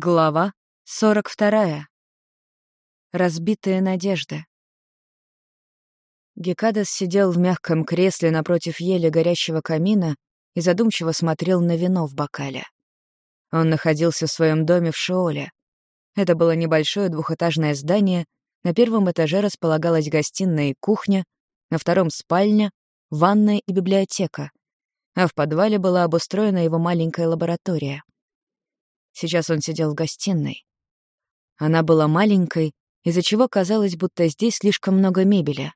Глава 42. Разбитые надежды. Гекадас сидел в мягком кресле напротив еле горящего камина и задумчиво смотрел на вино в бокале. Он находился в своем доме в Шиоле. Это было небольшое двухэтажное здание, на первом этаже располагалась гостиная и кухня, на втором — спальня, ванная и библиотека, а в подвале была обустроена его маленькая лаборатория. Сейчас он сидел в гостиной. Она была маленькой, из-за чего казалось, будто здесь слишком много мебели.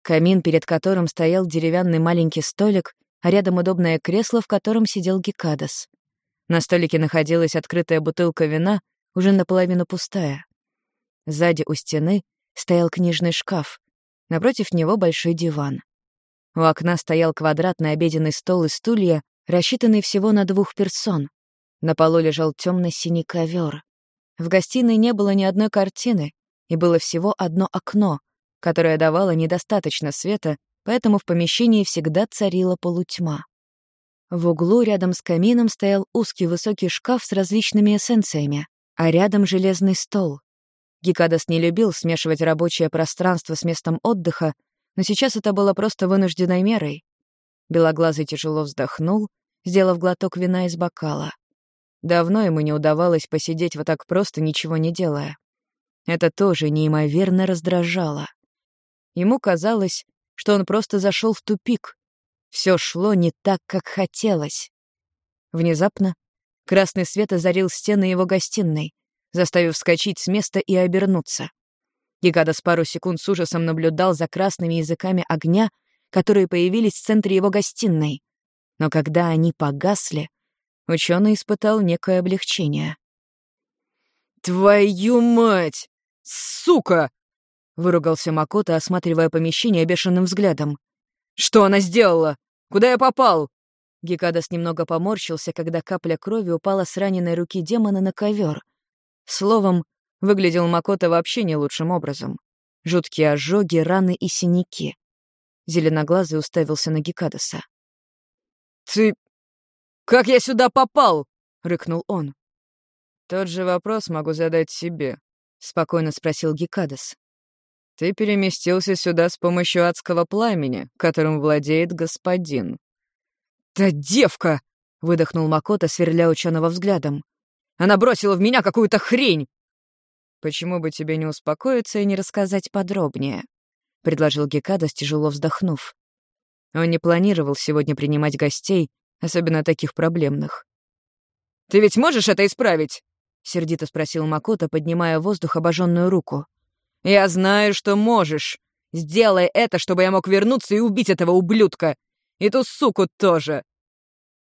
Камин, перед которым стоял деревянный маленький столик, а рядом удобное кресло, в котором сидел Гекадас. На столике находилась открытая бутылка вина, уже наполовину пустая. Сзади у стены стоял книжный шкаф. Напротив него большой диван. У окна стоял квадратный обеденный стол и стулья, рассчитанный всего на двух персон. На полу лежал темно-синий ковер. В гостиной не было ни одной картины, и было всего одно окно, которое давало недостаточно света, поэтому в помещении всегда царила полутьма. В углу рядом с камином стоял узкий высокий шкаф с различными эссенциями, а рядом железный стол. Гикадас не любил смешивать рабочее пространство с местом отдыха, но сейчас это было просто вынужденной мерой. Белоглазый тяжело вздохнул, сделав глоток вина из бокала. Давно ему не удавалось посидеть вот так просто, ничего не делая. Это тоже неимоверно раздражало. Ему казалось, что он просто зашел в тупик. Все шло не так, как хотелось. Внезапно красный свет озарил стены его гостиной, заставив вскочить с места и обернуться. Гигадас пару секунд с ужасом наблюдал за красными языками огня, которые появились в центре его гостиной. Но когда они погасли, Ученый испытал некое облегчение. «Твою мать! Сука!» — выругался Макота, осматривая помещение бешеным взглядом. «Что она сделала? Куда я попал?» Гекадас немного поморщился, когда капля крови упала с раненой руки демона на ковер. Словом, выглядел Макота вообще не лучшим образом. Жуткие ожоги, раны и синяки. Зеленоглазый уставился на Гекадаса. «Ты «Как я сюда попал?» — рыкнул он. «Тот же вопрос могу задать себе», — спокойно спросил Гекадас. «Ты переместился сюда с помощью адского пламени, которым владеет господин». «Да девка!» — выдохнул Макота, сверля ученого взглядом. «Она бросила в меня какую-то хрень!» «Почему бы тебе не успокоиться и не рассказать подробнее?» — предложил Гекадас, тяжело вздохнув. Он не планировал сегодня принимать гостей, особенно таких проблемных. «Ты ведь можешь это исправить?» — сердито спросил Макота, поднимая в воздух обожженную руку. «Я знаю, что можешь. Сделай это, чтобы я мог вернуться и убить этого ублюдка. И ту суку тоже».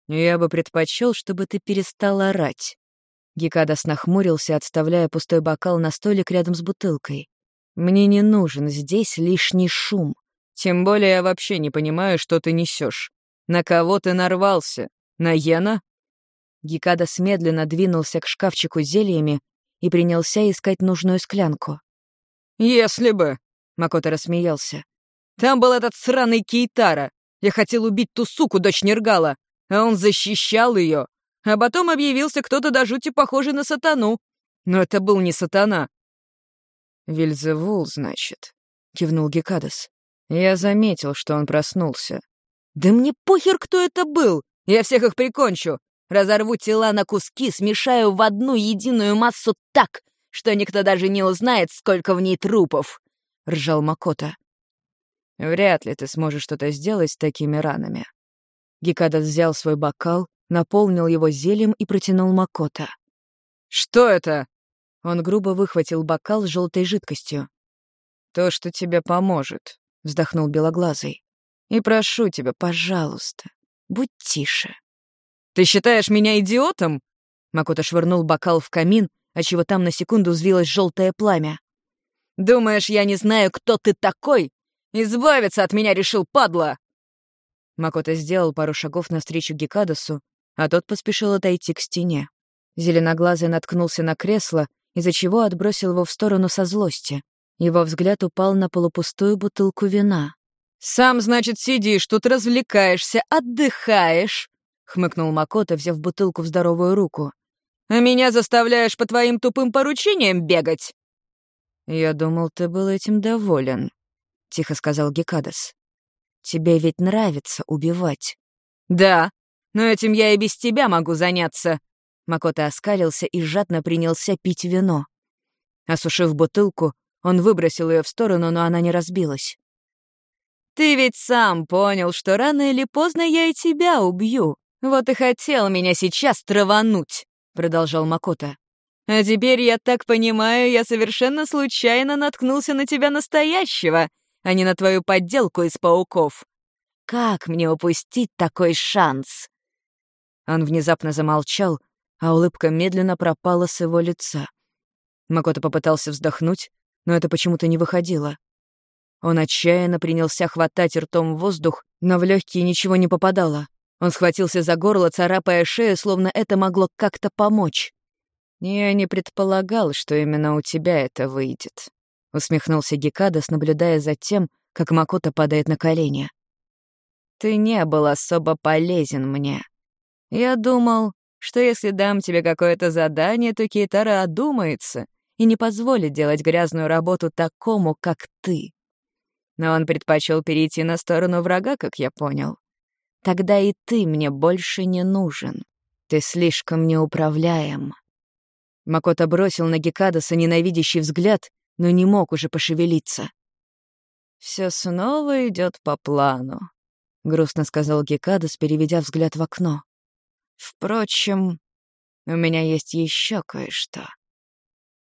«Я бы предпочел, чтобы ты перестал орать». Гекадас нахмурился, отставляя пустой бокал на столик рядом с бутылкой. «Мне не нужен здесь лишний шум. Тем более я вообще не понимаю, что ты несешь. «На кого ты нарвался? На Йена?» Гекадас медленно двинулся к шкафчику с зельями и принялся искать нужную склянку. «Если бы!» — Макото рассмеялся. «Там был этот сраный Кейтара. Я хотел убить ту суку, дочь Нергала, а он защищал ее. А потом объявился кто-то до жути похожий на сатану. Но это был не сатана». «Вильзевул, значит», — кивнул Гекадас. «Я заметил, что он проснулся. «Да мне похер, кто это был! Я всех их прикончу! Разорву тела на куски, смешаю в одну единую массу так, что никто даже не узнает, сколько в ней трупов!» — ржал Макота. «Вряд ли ты сможешь что-то сделать с такими ранами». Гекадас взял свой бокал, наполнил его зельем и протянул Макота. «Что это?» Он грубо выхватил бокал с желтой жидкостью. «То, что тебе поможет», — вздохнул Белоглазый. И прошу тебя, пожалуйста, будь тише». «Ты считаешь меня идиотом?» Макото швырнул бокал в камин, отчего там на секунду взвилось желтое пламя. «Думаешь, я не знаю, кто ты такой? Избавиться от меня решил, падла!» Макото сделал пару шагов навстречу Гекадасу, а тот поспешил отойти к стене. Зеленоглазый наткнулся на кресло, из-за чего отбросил его в сторону со злости. Его взгляд упал на полупустую бутылку вина. «Сам, значит, сидишь тут, развлекаешься, отдыхаешь», — хмыкнул Макото, взяв бутылку в здоровую руку. А меня заставляешь по твоим тупым поручениям бегать?» «Я думал, ты был этим доволен», — тихо сказал Гекадас. «Тебе ведь нравится убивать». «Да, но этим я и без тебя могу заняться». Макота оскалился и жадно принялся пить вино. Осушив бутылку, он выбросил ее в сторону, но она не разбилась. «Ты ведь сам понял, что рано или поздно я и тебя убью. Вот и хотел меня сейчас травануть», — продолжал Макота. «А теперь, я так понимаю, я совершенно случайно наткнулся на тебя настоящего, а не на твою подделку из пауков. Как мне упустить такой шанс?» Он внезапно замолчал, а улыбка медленно пропала с его лица. Макото попытался вздохнуть, но это почему-то не выходило. Он отчаянно принялся хватать ртом воздух, но в легкие ничего не попадало. Он схватился за горло, царапая шею, словно это могло как-то помочь. «Я не предполагал, что именно у тебя это выйдет», — усмехнулся Гекадас, наблюдая за тем, как Макото падает на колени. «Ты не был особо полезен мне. Я думал, что если дам тебе какое-то задание, то Кейтара одумается и не позволит делать грязную работу такому, как ты но он предпочел перейти на сторону врага, как я понял. Тогда и ты мне больше не нужен. Ты слишком неуправляем. Макото бросил на Гекадаса ненавидящий взгляд, но не мог уже пошевелиться. Все снова идет по плану», — грустно сказал Гекадас, переведя взгляд в окно. «Впрочем, у меня есть еще кое-что.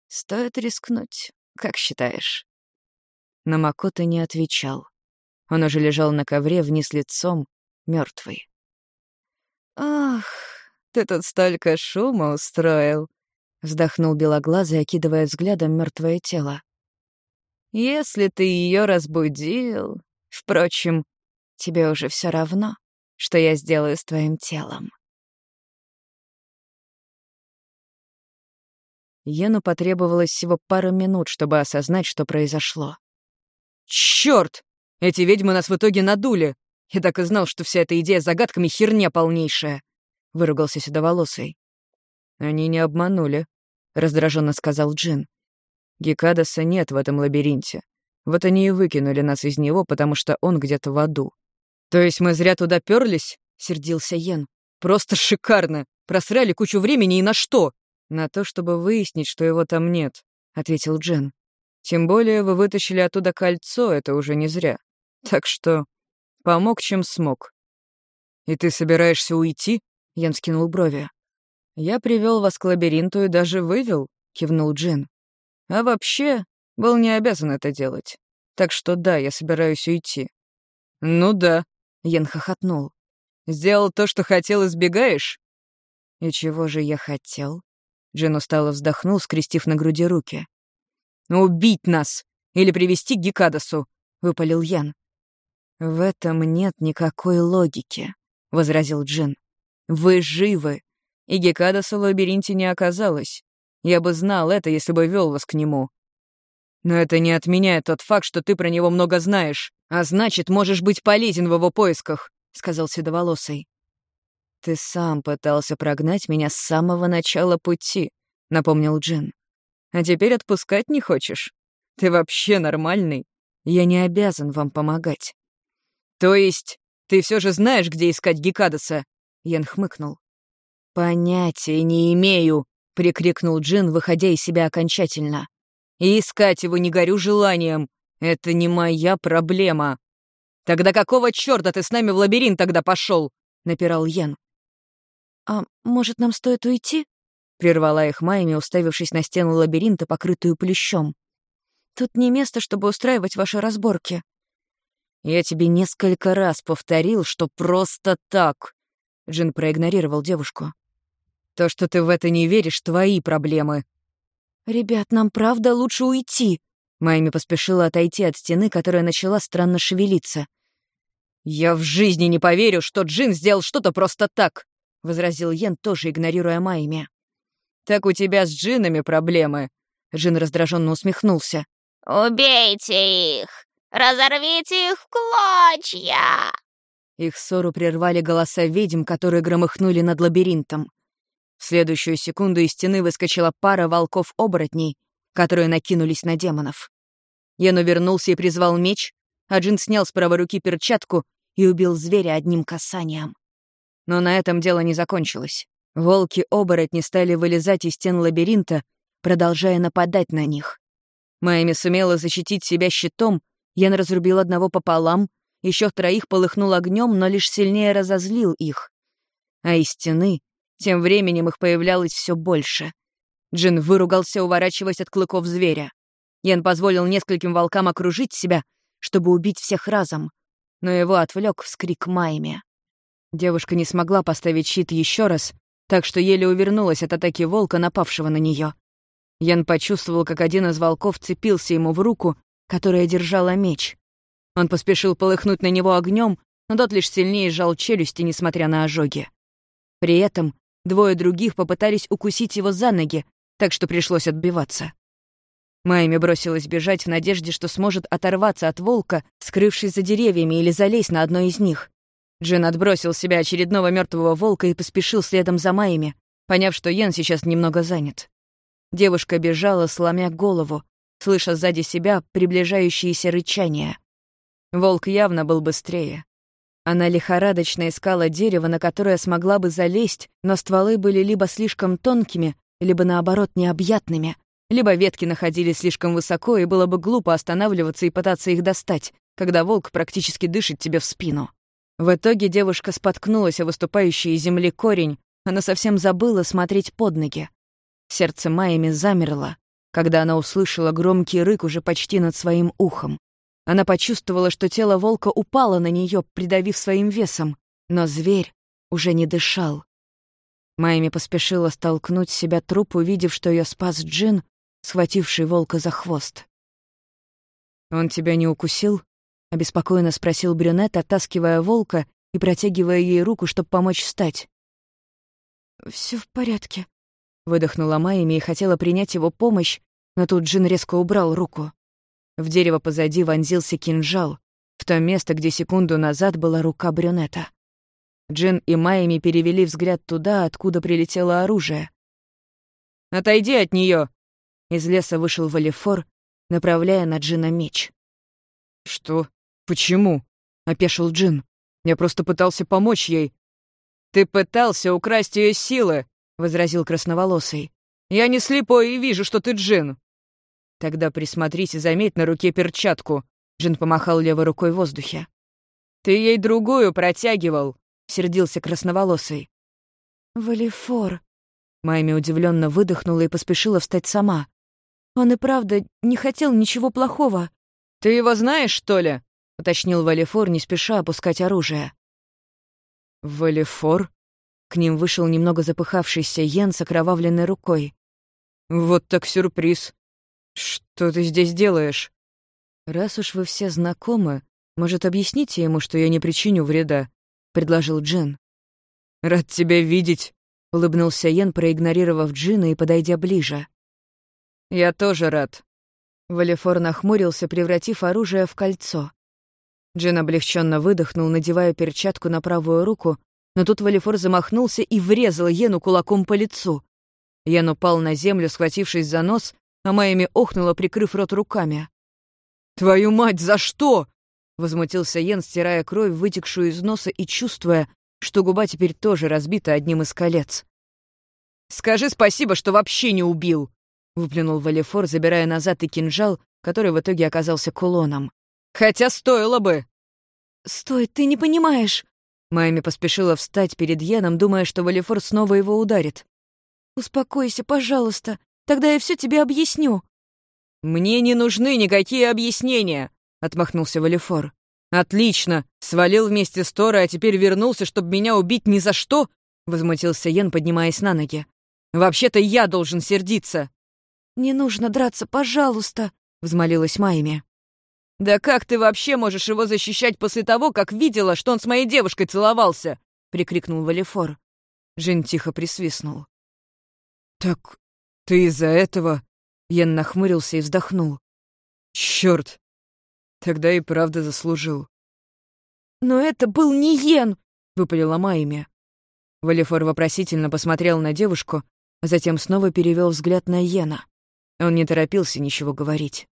Стоит рискнуть, как считаешь?» Но Макото не отвечал. Он уже лежал на ковре вниз лицом, мертвый. «Ах, ты тут столько шума устроил!» — вздохнул белоглазый, окидывая взглядом мертвое тело. «Если ты ее разбудил... Впрочем, тебе уже все равно, что я сделаю с твоим телом». Йену потребовалось всего пару минут, чтобы осознать, что произошло. Черт! Эти ведьмы нас в итоге надули. Я так и знал, что вся эта идея с загадками херня полнейшая. Выругался седоволосый. Они не обманули, раздраженно сказал Джин. Гекадаса нет в этом лабиринте. Вот они и выкинули нас из него, потому что он где-то в аду. То есть мы зря туда перлись? сердился Йен. Просто шикарно. Просрали кучу времени и на что? На то, чтобы выяснить, что его там нет, ответил Джен. Тем более вы вытащили оттуда кольцо, это уже не зря. Так что помог, чем смог. «И ты собираешься уйти?» — Ян скинул брови. «Я привел вас к лабиринту и даже вывел», — кивнул Джин. «А вообще, был не обязан это делать. Так что да, я собираюсь уйти». «Ну да», — Ян хохотнул. «Сделал то, что хотел, избегаешь?» «И чего же я хотел?» Джин устало вздохнул, скрестив на груди руки. «Убить нас! Или привести к Гекадасу!» — выпалил Ян. «В этом нет никакой логики», — возразил Джин. «Вы живы, и Гекадаса в лабиринте не оказалось. Я бы знал это, если бы вел вас к нему. Но это не отменяет тот факт, что ты про него много знаешь, а значит, можешь быть полезен в его поисках», — сказал Седоволосый. «Ты сам пытался прогнать меня с самого начала пути», — напомнил Джин. А теперь отпускать не хочешь? Ты вообще нормальный? Я не обязан вам помогать». «То есть ты все же знаешь, где искать Гекадаса?» Ян хмыкнул. «Понятия не имею», — прикрикнул Джин, выходя из себя окончательно. «И искать его не горю желанием. Это не моя проблема». «Тогда какого черта ты с нами в лабиринт тогда пошел? напирал Ян. «А может, нам стоит уйти?» — прервала их Майми, уставившись на стену лабиринта, покрытую плющом. «Тут не место, чтобы устраивать ваши разборки». «Я тебе несколько раз повторил, что просто так...» Джин проигнорировал девушку. «То, что ты в это не веришь, твои проблемы». «Ребят, нам правда лучше уйти», Майми поспешила отойти от стены, которая начала странно шевелиться. «Я в жизни не поверю, что Джин сделал что-то просто так», — возразил Йен, тоже игнорируя Майми. Так у тебя с джинами проблемы». Джин раздраженно усмехнулся. «Убейте их! Разорвите их в клочья!» Их ссору прервали голоса ведьм, которые громыхнули над лабиринтом. В следующую секунду из стены выскочила пара волков-оборотней, которые накинулись на демонов. Ян увернулся и призвал меч, а Джин снял с правой руки перчатку и убил зверя одним касанием. Но на этом дело не закончилось. Волки-оборотни стали вылезать из стен лабиринта, продолжая нападать на них. Майами сумела защитить себя щитом, Ян разрубил одного пополам, еще троих полыхнул огнем, но лишь сильнее разозлил их. А из стены тем временем их появлялось все больше. Джин выругался, уворачиваясь от клыков зверя. Ян позволил нескольким волкам окружить себя, чтобы убить всех разом, но его отвлек вскрик Майми. Девушка не смогла поставить щит еще раз, так что еле увернулась от атаки волка, напавшего на нее. Ян почувствовал, как один из волков цепился ему в руку, которая держала меч. Он поспешил полыхнуть на него огнем, но тот лишь сильнее сжал челюсти, несмотря на ожоги. При этом двое других попытались укусить его за ноги, так что пришлось отбиваться. Майми бросилась бежать в надежде, что сможет оторваться от волка, скрывшись за деревьями или залезть на одно из них. Джин отбросил себя очередного мертвого волка и поспешил следом за Майми, поняв, что Йен сейчас немного занят. Девушка бежала, сломя голову, слыша сзади себя приближающиеся рычания. Волк явно был быстрее. Она лихорадочно искала дерево, на которое смогла бы залезть, но стволы были либо слишком тонкими, либо, наоборот, необъятными, либо ветки находились слишком высоко, и было бы глупо останавливаться и пытаться их достать, когда волк практически дышит тебе в спину. В итоге девушка споткнулась о выступающий из земли корень, она совсем забыла смотреть под ноги. Сердце Майами замерло, когда она услышала громкий рык уже почти над своим ухом. Она почувствовала, что тело волка упало на нее, придавив своим весом, но зверь уже не дышал. Майми поспешила столкнуть себя труп, увидев, что ее спас Джин, схвативший волка за хвост. «Он тебя не укусил?» — обеспокоенно спросил брюнет, оттаскивая волка и протягивая ей руку, чтобы помочь встать. Все в порядке», — выдохнула Майми и хотела принять его помощь, но тут Джин резко убрал руку. В дерево позади вонзился кинжал, в то место, где секунду назад была рука брюнета. Джин и Майми перевели взгляд туда, откуда прилетело оружие. «Отойди от нее! Из леса вышел Валифор, направляя на Джина меч. «Что? Почему?» — опешил Джин. «Я просто пытался помочь ей». «Ты пытался украсть ее силы!» — возразил красноволосый. «Я не слепой и вижу, что ты Джин!» «Тогда присмотрись и заметь на руке перчатку», — Джин помахал левой рукой в воздухе. «Ты ей другую протягивал», — сердился красноволосый. «Валифор», — Майми удивленно выдохнула и поспешила встать сама. Он и правда не хотел ничего плохого. «Ты его знаешь, что ли?» — уточнил Валифор, не спеша опускать оружие. «Валифор?» К ним вышел немного запыхавшийся Йен с окровавленной рукой. «Вот так сюрприз. Что ты здесь делаешь?» «Раз уж вы все знакомы, может, объясните ему, что я не причиню вреда?» — предложил Джин. «Рад тебя видеть», — улыбнулся Йен, проигнорировав Джина и подойдя ближе. «Я тоже рад». Валифор нахмурился, превратив оружие в кольцо. Джин облегченно выдохнул, надевая перчатку на правую руку, но тут Валифор замахнулся и врезал Йену кулаком по лицу. Йен упал на землю, схватившись за нос, а Майами охнула, прикрыв рот руками. «Твою мать, за что?» — возмутился Йен, стирая кровь, вытекшую из носа и чувствуя, что губа теперь тоже разбита одним из колец. «Скажи спасибо, что вообще не убил!» — выплюнул Валифор, забирая назад и кинжал, который в итоге оказался кулоном. «Хотя стоило бы!» «Стой, ты не понимаешь!» Майми поспешила встать перед Йеном, думая, что Валифор снова его ударит. «Успокойся, пожалуйста, тогда я все тебе объясню». «Мне не нужны никакие объяснения!» — отмахнулся Валифор. «Отлично! Свалил вместе с Торой, а теперь вернулся, чтобы меня убить ни за что?» — возмутился Йен, поднимаясь на ноги. «Вообще-то я должен сердиться!» «Не нужно драться, пожалуйста», — взмолилась Майми. «Да как ты вообще можешь его защищать после того, как видела, что он с моей девушкой целовался?» — прикрикнул Валифор. Жень тихо присвистнул. «Так ты из-за этого...» Ян нахмурился и вздохнул. «Чёрт! Тогда и правда заслужил». «Но это был не Йен!» — выпалила Майми. Валифор вопросительно посмотрел на девушку, а затем снова перевел взгляд на Йена. Он не торопился ничего говорить.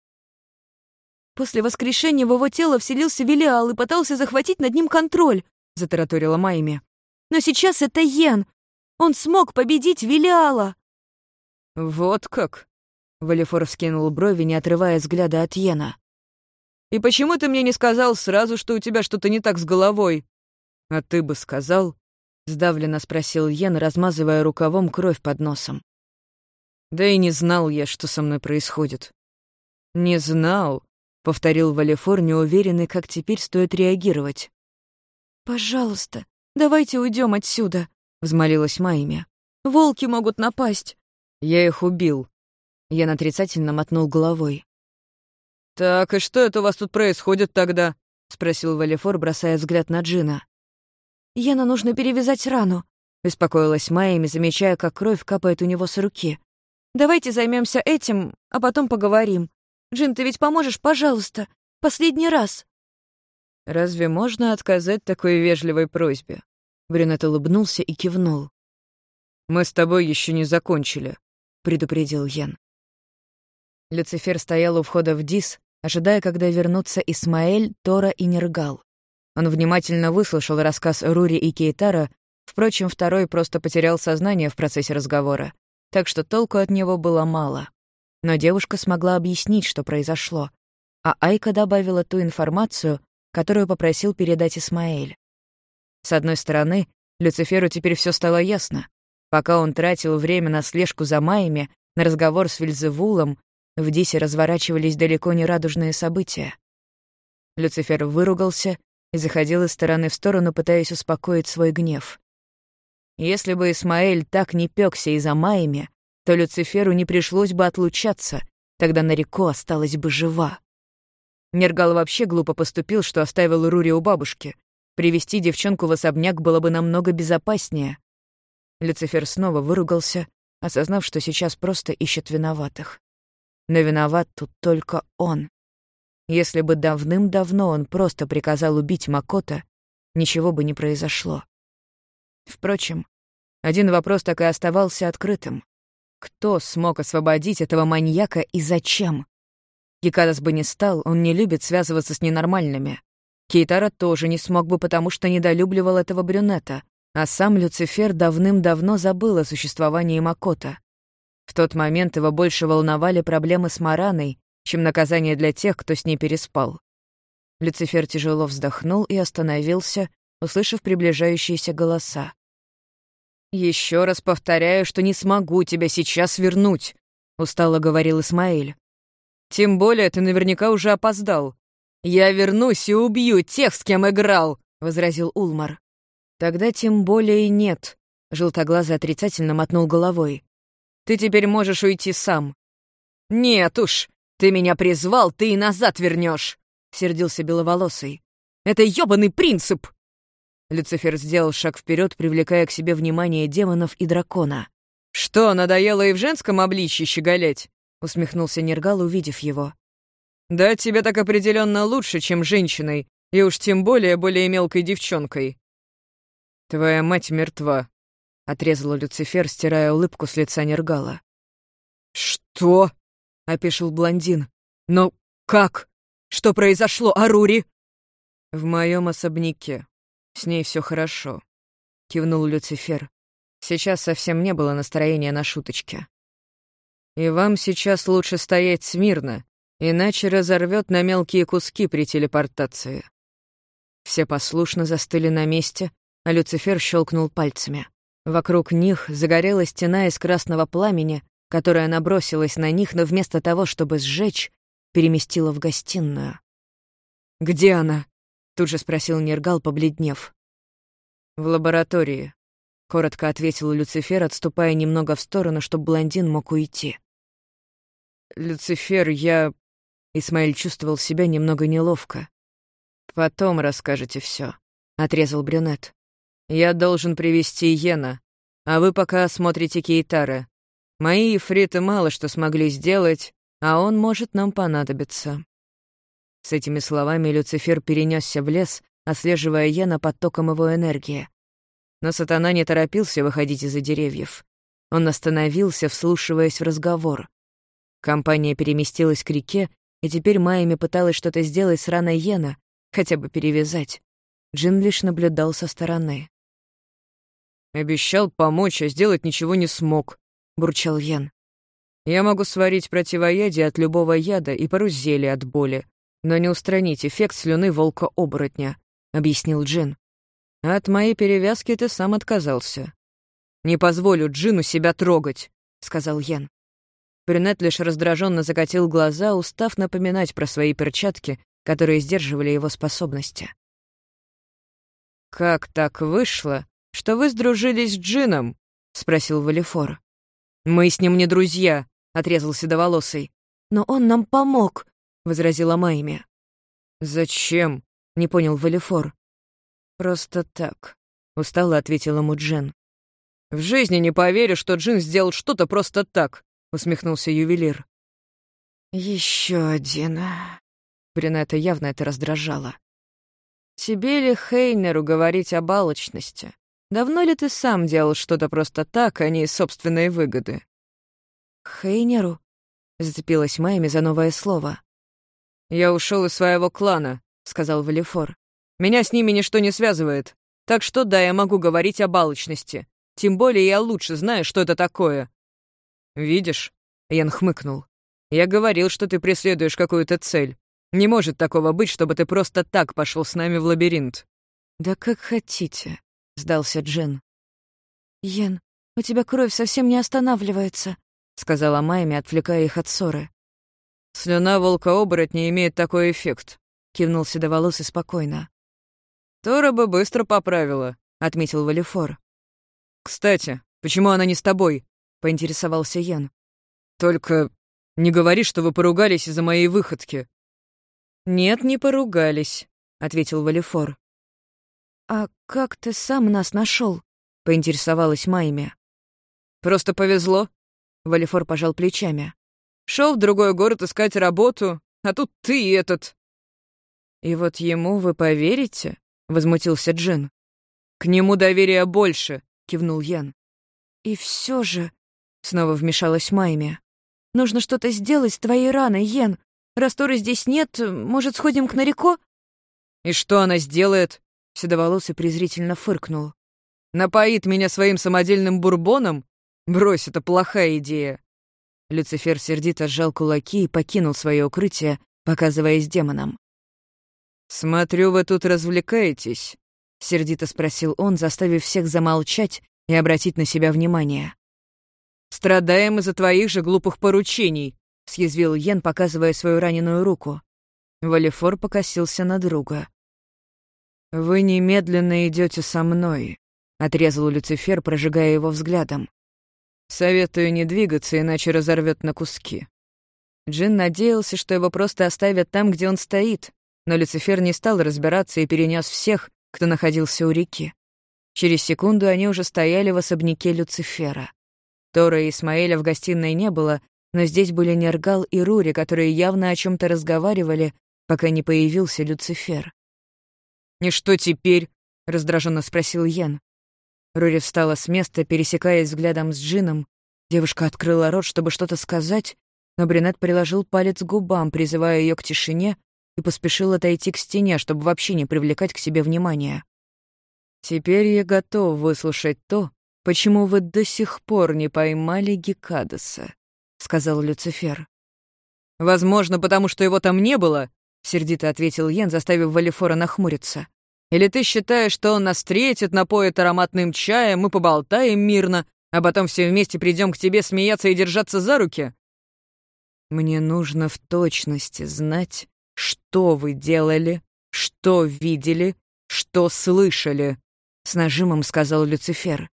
«После воскрешения в его тело вселился Велиал и пытался захватить над ним контроль», — затараторила Майми. «Но сейчас это Йен. Он смог победить Велиала». «Вот как?» — Валифор вскинул брови, не отрывая взгляда от Йена. «И почему ты мне не сказал сразу, что у тебя что-то не так с головой?» «А ты бы сказал?» — сдавленно спросил Йен, размазывая рукавом кровь под носом. «Да и не знал я, что со мной происходит». «Не знал», — повторил Валифор, неуверенный, как теперь стоит реагировать. «Пожалуйста, давайте уйдем отсюда», — взмолилась Майми. «Волки могут напасть». «Я их убил». Я отрицательно мотнул головой. «Так, и что это у вас тут происходит тогда?» — спросил Валифор, бросая взгляд на Джина. «Яна нужно перевязать рану», — беспокоилась Майями, замечая, как кровь капает у него с руки. «Давайте займемся этим, а потом поговорим. Джин, ты ведь поможешь, пожалуйста? Последний раз». «Разве можно отказать такой вежливой просьбе?» Брюнет улыбнулся и кивнул. «Мы с тобой еще не закончили», — предупредил Ян. Люцифер стоял у входа в Дис, ожидая, когда вернутся Исмаэль, Тора и Нергал. Он внимательно выслушал рассказ Рури и Кейтара, впрочем, второй просто потерял сознание в процессе разговора, так что толку от него было мало. Но девушка смогла объяснить, что произошло, а Айка добавила ту информацию, которую попросил передать Исмаэль. С одной стороны, Люциферу теперь все стало ясно. Пока он тратил время на слежку за Майями, на разговор с Вильзевулом, в Дисе разворачивались далеко не радужные события. Люцифер выругался и заходил из стороны в сторону, пытаясь успокоить свой гнев. Если бы Исмаэль так не пёкся из-за Майями, то Люциферу не пришлось бы отлучаться, тогда Нарико осталась бы жива. Нергал вообще глупо поступил, что оставил Рури у бабушки. Привести девчонку в особняк было бы намного безопаснее. Люцифер снова выругался, осознав, что сейчас просто ищет виноватых. Но виноват тут только он. Если бы давным-давно он просто приказал убить Макота, ничего бы не произошло. Впрочем, один вопрос так и оставался открытым. Кто смог освободить этого маньяка и зачем? Гекадас бы не стал, он не любит связываться с ненормальными. Кейтара тоже не смог бы, потому что недолюбливал этого брюнета, а сам Люцифер давным-давно забыл о существовании Макота. В тот момент его больше волновали проблемы с Мараной, чем наказание для тех, кто с ней переспал. Люцифер тяжело вздохнул и остановился, услышав приближающиеся голоса. «Еще раз повторяю, что не смогу тебя сейчас вернуть», — устало говорил Исмаэль. «Тем более ты наверняка уже опоздал. Я вернусь и убью тех, с кем играл», — возразил Улмар. «Тогда тем более и нет», — желтоглазый отрицательно мотнул головой. «Ты теперь можешь уйти сам». «Нет уж, ты меня призвал, ты и назад вернешь», — сердился Беловолосый. «Это ёбаный принцип!» Люцифер сделал шаг вперед, привлекая к себе внимание демонов и дракона. «Что, надоело и в женском обличье щеголять?» — усмехнулся Нергал, увидев его. «Да, тебе так определенно лучше, чем женщиной, и уж тем более более мелкой девчонкой». «Твоя мать мертва», — отрезал Люцифер, стирая улыбку с лица Нергала. «Что?» — опешил блондин. «Но как? Что произошло, Арури?» «В моем особняке», «С ней все хорошо», — кивнул Люцифер. Сейчас совсем не было настроения на шуточки. «И вам сейчас лучше стоять смирно, иначе разорвет на мелкие куски при телепортации». Все послушно застыли на месте, а Люцифер щелкнул пальцами. Вокруг них загорелась стена из красного пламени, которая набросилась на них, но вместо того, чтобы сжечь, переместила в гостиную. «Где она?» Тут же спросил Нергал, побледнев. «В лаборатории», — коротко ответил Люцифер, отступая немного в сторону, чтобы блондин мог уйти. «Люцифер, я...» Исмаэль чувствовал себя немного неловко. «Потом расскажете все, отрезал брюнет. «Я должен привести Йена, а вы пока осмотрите Кейтара. Мои ифриты мало что смогли сделать, а он может нам понадобиться». С этими словами Люцифер перенесся в лес, отслеживая Йена потоком его энергии. Но сатана не торопился выходить из-за деревьев. Он остановился, вслушиваясь в разговор. Компания переместилась к реке, и теперь Майами пыталась что-то сделать с раной Йена, хотя бы перевязать. Джин лишь наблюдал со стороны. «Обещал помочь, а сделать ничего не смог», — бурчал Ян. «Я могу сварить противоядие от любого яда и пару от боли, но не устранить эффект слюны волка-оборотня», — объяснил Джин. «От моей перевязки ты сам отказался». «Не позволю Джину себя трогать», — сказал Ян. Брюнет лишь раздраженно закатил глаза, устав напоминать про свои перчатки, которые сдерживали его способности. «Как так вышло, что вы сдружились с Джином?» — спросил Валифор. «Мы с ним не друзья», — отрезал Седоволосый. «Но он нам помог», — возразила Майми. «Зачем?» — не понял Валифор. «Просто так», — устало ответил ему. «В жизни не поверю, что Джин сделал что-то просто так», — усмехнулся ювелир. Еще один. Брюнета явно это раздражало. «Тебе ли Хейнеру говорить о балочности? Давно ли ты сам делал что-то просто так, а не из собственной выгоды?» «Хейнеру?» — зацепилась Майми за новое слово. «Я ушел из своего клана», — сказал Валифор. «Меня с ними ничто не связывает. Так что да, я могу говорить о балочности. Тем более я лучше знаю, что это такое». «Видишь?» — Ян хмыкнул. «Я говорил, что ты преследуешь какую-то цель. Не может такого быть, чтобы ты просто так пошел с нами в лабиринт». «Да как хотите», — сдался Джин. «Йен, у тебя кровь совсем не останавливается», — сказала Майми, отвлекая их от ссоры. «Слюна волка-оборотня имеет такой эффект», — кивнул Седоволосый спокойно. «Тора бы быстро поправила», — отметил Валифор. «Кстати, почему она не с тобой?» — поинтересовался Йен. «Только не говори, что вы поругались из-за моей выходки». «Нет, не поругались», — ответил Валифор. «А как ты сам нас нашел? поинтересовалась Майми. «Просто повезло», — Валифор пожал плечами. «Шел в другой город искать работу, а тут ты и этот». «И вот ему вы поверите?» — возмутился Джин. «К нему доверия больше», — кивнул Ян. «И все же...» — снова вмешалась Майми. «Нужно что-то сделать с твоей раной, Йен. Раз Торы здесь нет, может, сходим к Нарико?» «И что она сделает?» Седоволосый презрительно фыркнул. «Напоит меня своим самодельным бурбоном? Брось, это плохая идея». Люцифер сердито сжал кулаки и покинул свое укрытие, показываясь демоном. «Смотрю, вы тут развлекаетесь», — сердито спросил он, заставив всех замолчать и обратить на себя внимание. «Страдаем из-за твоих же глупых поручений», — съязвил Йен, показывая свою раненую руку. Валифор покосился на друга. «Вы немедленно идете со мной», — отрезал Люцифер, прожигая его взглядом. «Советую не двигаться, иначе разорвет на куски». Джин надеялся, что его просто оставят там, где он стоит, но Люцифер не стал разбираться и перенес всех, кто находился у реки. Через секунду они уже стояли в особняке Люцифера. Тора и Исмаэля в гостиной не было, но здесь были Нергал и Рури, которые явно о чем то разговаривали, пока не появился Люцифер. «И что теперь?» — раздраженно спросил Йен. Рури встала с места, пересекаясь взглядом с Джином. Девушка открыла рот, чтобы что-то сказать, но Брюнет приложил палец к губам, призывая ее к тишине, и поспешил отойти к стене, чтобы вообще не привлекать к себе внимания. «Теперь я готов выслушать то, почему вы до сих пор не поймали Гекадаса», — сказал Люцифер. «Возможно, потому что его там не было», — сердито ответил Йен, заставив Валифора нахмуриться. «Или ты считаешь, что он нас встретит, напоит ароматным чаем, мы поболтаем мирно, а потом все вместе придем к тебе смеяться и держаться за руки?» «Мне нужно в точности знать, что вы делали, что видели, что слышали», — с нажимом сказал Люцифер.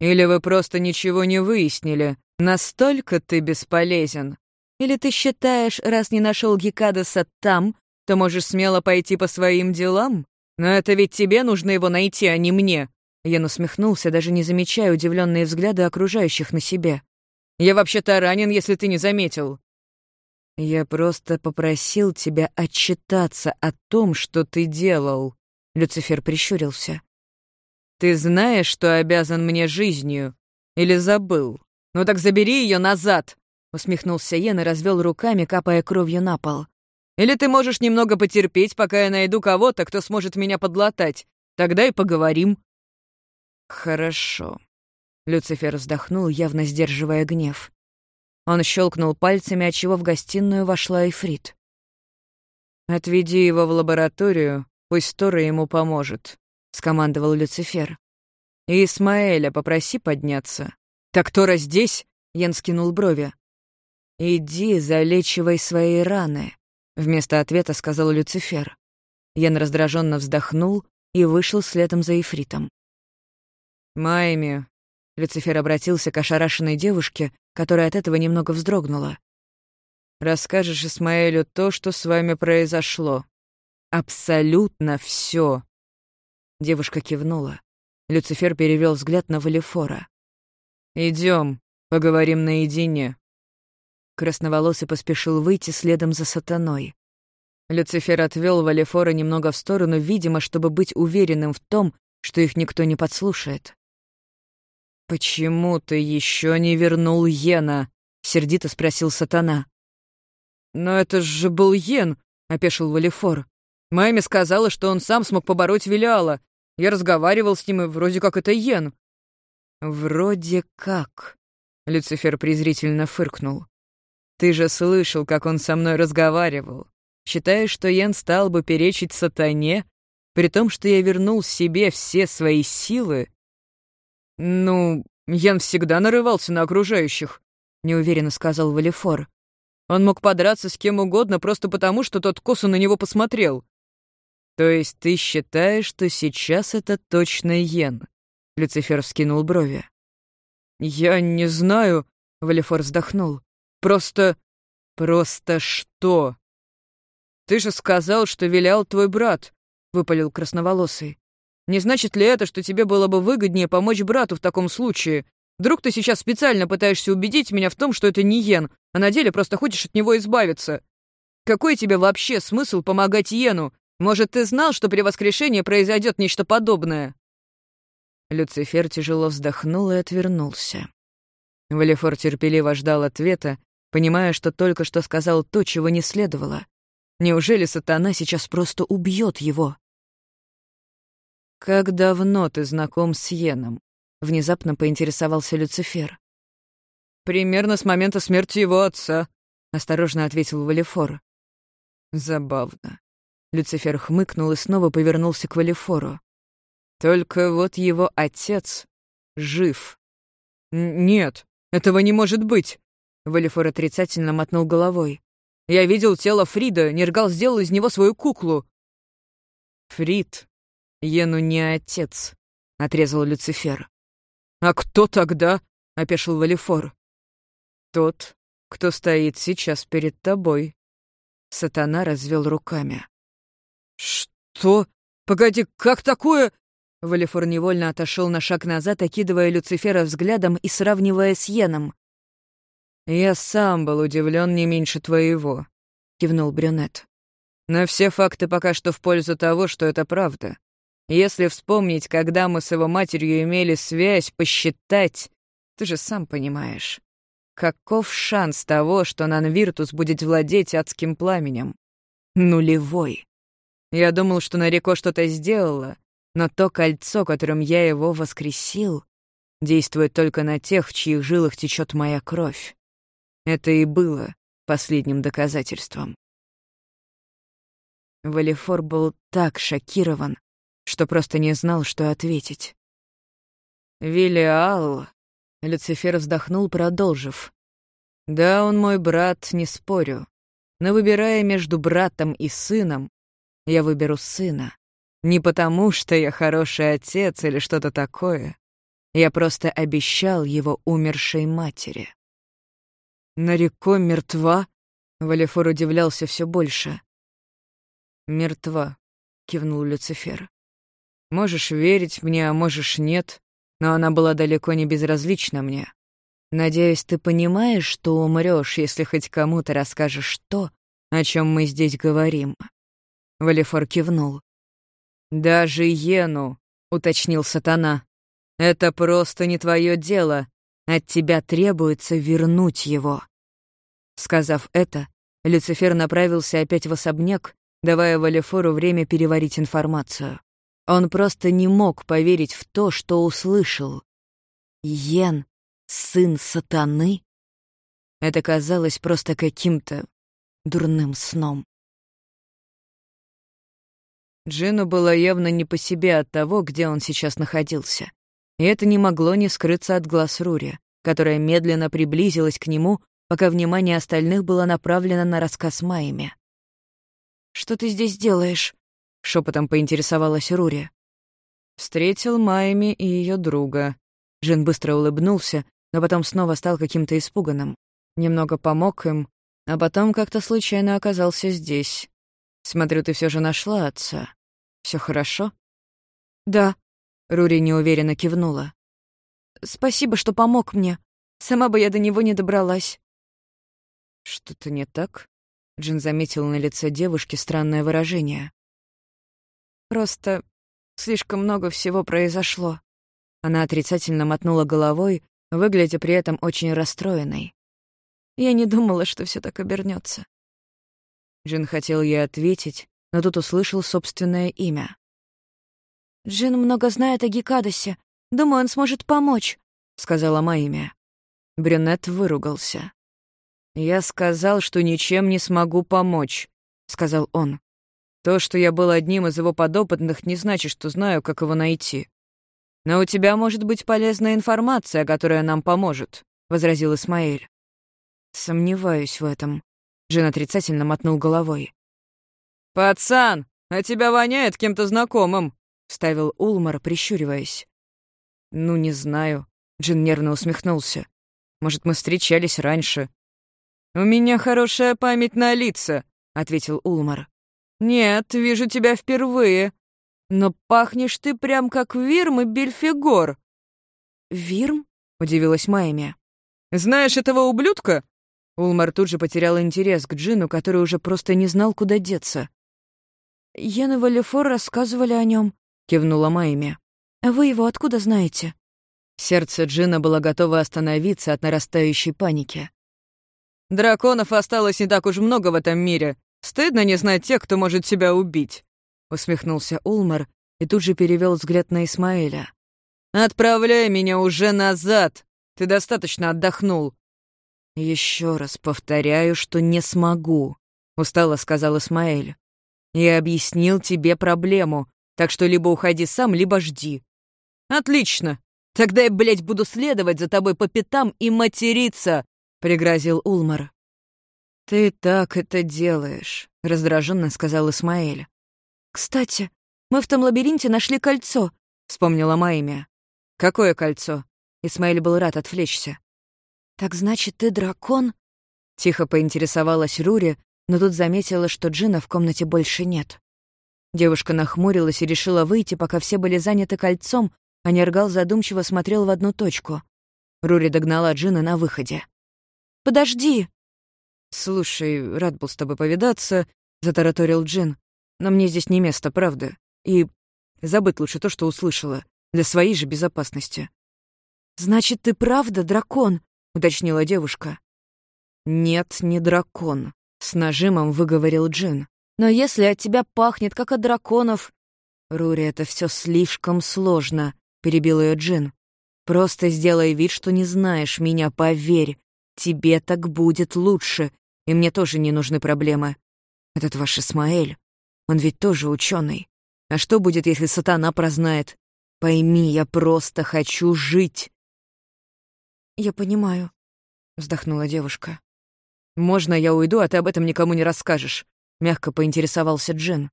«Или вы просто ничего не выяснили, настолько ты бесполезен, или ты считаешь, раз не нашел Гекадаса там, то можешь смело пойти по своим делам? Но это ведь тебе нужно его найти, а не мне». Ян усмехнулся, даже не замечая удивленные взгляды окружающих на себе. «Я вообще-то ранен, если ты не заметил». «Я просто попросил тебя отчитаться о том, что ты делал», — Люцифер прищурился. Ты знаешь, что обязан мне жизнью? Или забыл? Ну так забери ее назад!» Усмехнулся Йен и развел руками, капая кровью на пол. «Или ты можешь немного потерпеть, пока я найду кого-то, кто сможет меня подлатать. Тогда и поговорим». «Хорошо». Люцифер вздохнул, явно сдерживая гнев. Он щелкнул пальцами, отчего в гостиную вошла Эфрит. «Отведи его в лабораторию, пусть Тора ему поможет», — скомандовал Люцифер. «И Исмаэля попроси подняться». «Так Тора здесь?» — Ян скинул брови. «Иди, залечивай свои раны», — вместо ответа сказал Люцифер. Ян раздраженно вздохнул и вышел следом за Ефритом. «Майми», — Люцифер обратился к ошарашенной девушке, которая от этого немного вздрогнула. Расскажешь Исмаэлю то, что с вами произошло. Абсолютно все. Девушка кивнула. Люцифер перевел взгляд на Валифора. Идем, поговорим наедине. Красноволосый поспешил выйти следом за сатаной. Люцифер отвел Валифора немного в сторону, видимо, чтобы быть уверенным в том, что их никто не подслушает. «Почему ты еще не вернул Йена?» — сердито спросил сатана. «Но это же был Йен», — опешил Валифор. «Майми сказала, что он сам смог побороть Вилиала. Я разговаривал с ним, и вроде как это Йен». «Вроде как», — Люцифер презрительно фыркнул. «Ты же слышал, как он со мной разговаривал. Считаешь, что Йен стал бы перечить сатане, при том, что я вернул себе все свои силы?» «Ну, Йен всегда нарывался на окружающих», — неуверенно сказал Валифор. Он мог подраться с кем угодно просто потому, что тот косо на него посмотрел. То есть ты считаешь, что сейчас это точно Йен? Люцифер вскинул брови. Я не знаю, Валифор вздохнул. Просто... Просто что? Ты же сказал, что вилял твой брат, выпалил красноволосый. Не значит ли это, что тебе было бы выгоднее помочь брату в таком случае? Вдруг ты сейчас специально пытаешься убедить меня в том, что это не Йен, а на деле просто хочешь от него избавиться. Какой тебе вообще смысл помогать Йену? Может, ты знал, что при воскрешении произойдет нечто подобное?» Люцифер тяжело вздохнул и отвернулся. Валифор терпеливо ждал ответа, понимая, что только что сказал то, чего не следовало. Неужели сатана сейчас просто убьет его? «Как давно ты знаком с Йеном?» — внезапно поинтересовался Люцифер. «Примерно с момента смерти его отца», — осторожно ответил Валифор. «Забавно». Люцифер хмыкнул и снова повернулся к Валифору. «Только вот его отец жив». «Нет, этого не может быть!» Валифор отрицательно мотнул головой. «Я видел тело Фрида, Нергал сделал из него свою куклу». «Фрид, Ену не отец», — отрезал Люцифер. «А кто тогда?» — опешил Валифор. «Тот, кто стоит сейчас перед тобой». Сатана развел руками. «Что? Погоди, как такое?» Валифор невольно отошел на шаг назад, окидывая Люцифера взглядом и сравнивая с Йеном. «Я сам был удивлен не меньше твоего», — кивнул Брюнет. «Но все факты пока что в пользу того, что это правда. Если вспомнить, когда мы с его матерью имели связь, посчитать, ты же сам понимаешь. Каков шанс того, что Нанвиртус будет владеть адским пламенем? Нулевой. Я думал, что Нареко что-то сделала, но то кольцо, которым я его воскресил, действует только на тех, в чьих жилах течет моя кровь. Это и было последним доказательством. Валифор был так шокирован, что просто не знал, что ответить. «Вилиал...» — Люцифер вздохнул, продолжив. «Да, он мой брат, не спорю. Но выбирая между братом и сыном, я выберу сына. Не потому, что я хороший отец или что-то такое. Я просто обещал его умершей матери». «Нареко мертва?» — Валифор удивлялся все больше. «Мертва», — кивнул Люцифер. Можешь верить мне, а можешь нет, но она была далеко не безразлична мне. Надеюсь, ты понимаешь, что умрёшь, если хоть кому-то расскажешь то, о чём мы здесь говорим». Валифор кивнул. «Даже Йену», — уточнил сатана. «Это просто не твое дело. От тебя требуется вернуть его». Сказав это, Люцифер направился опять в особняк, давая Валефору время переварить информацию. Он просто не мог поверить в то, что услышал. Йен, сын сатаны? Это казалось просто каким-то дурным сном. Джину было явно не по себе от того, где он сейчас находился. И это не могло не скрыться от глаз Рури, которая медленно приблизилась к нему, пока внимание остальных было направлено на рассказ Майми. «Что ты здесь делаешь?» — шепотом поинтересовалась Рури. Встретил Майми и ее друга. Джин быстро улыбнулся, но потом снова стал каким-то испуганным. Немного помог им, а потом как-то случайно оказался здесь. Смотрю, ты все же нашла отца. Все хорошо? Да. Рури неуверенно кивнула. Спасибо, что помог мне. Сама бы я до него не добралась. Что-то не так? Джин заметил на лице девушки странное выражение. Просто слишком много всего произошло. Она отрицательно мотнула головой, выглядя при этом очень расстроенной. Я не думала, что все так обернется. Джин хотел ей ответить, но тут услышал собственное имя. «Джин много знает о Гекадосе. Думаю, он сможет помочь», — сказала Майя. Брюнет выругался. «Я сказал, что ничем не смогу помочь», — сказал он. «То, что я был одним из его подопытных, не значит, что знаю, как его найти. Но у тебя может быть полезная информация, которая нам поможет», — возразил Исмаэль. «Сомневаюсь в этом», Джин отрицательно мотнул головой. «Пацан, а тебя воняет кем-то знакомым», — вставил Улмар, прищуриваясь. «Ну, не знаю», — Джин нервно усмехнулся. «Может, мы встречались раньше?» «У меня хорошая память на лица», — ответил Улмар. «Нет, вижу тебя впервые. Но пахнешь ты прям как Вирм и Бельфигор». «Вирм?» — удивилась Майми. «Знаешь этого ублюдка?» Улмар тут же потерял интерес к Джину, который уже просто не знал, куда деться. «Йен и Валифор рассказывали о нем, кивнула Майми. «А вы его откуда знаете?» Сердце Джина было готово остановиться от нарастающей паники. «Драконов осталось не так уж много в этом мире. Стыдно не знать тех, кто может себя убить», — усмехнулся Улмар и тут же перевел взгляд на Исмаэля. «Отправляй меня уже назад! Ты достаточно отдохнул. Еще раз повторяю, что не смогу», — устало сказал Исмаэль. «Я объяснил тебе проблему, так что либо уходи сам, либо жди». «Отлично! Тогда я, блядь, буду следовать за тобой по пятам и материться», — пригрозил Улмар. «Ты так это делаешь», — раздраженно сказал Исмаэль. «Кстати, мы в том лабиринте нашли кольцо», — вспомнила Майя. «Какое кольцо?» Исмаэль был рад отвлечься. «Так значит, ты дракон?» Тихо поинтересовалась Рури, но тут заметила, что Джина в комнате больше нет. Девушка нахмурилась и решила выйти, пока все были заняты кольцом, а Нергал задумчиво смотрел в одну точку. Рури догнала Джина на выходе. «Подожди!» «Слушай, рад был с тобой повидаться», — затараторил Джин. «Но мне здесь не место, правда. И забыть лучше то, что услышала, для своей же безопасности». «Значит, ты правда дракон?» — уточнила девушка. «Нет, не дракон», — с нажимом выговорил Джин. «Но если от тебя пахнет, как от драконов...» «Рури, это все слишком сложно», — перебил ее Джин. «Просто сделай вид, что не знаешь меня, поверь. Тебе так будет лучше, и мне тоже не нужны проблемы. Этот ваш Исмаэль, он ведь тоже ученый. А что будет, если сатана прознает? Пойми, я просто хочу жить. «Я понимаю», — вздохнула девушка. «Можно я уйду, а ты об этом никому не расскажешь?» — мягко поинтересовался Джин.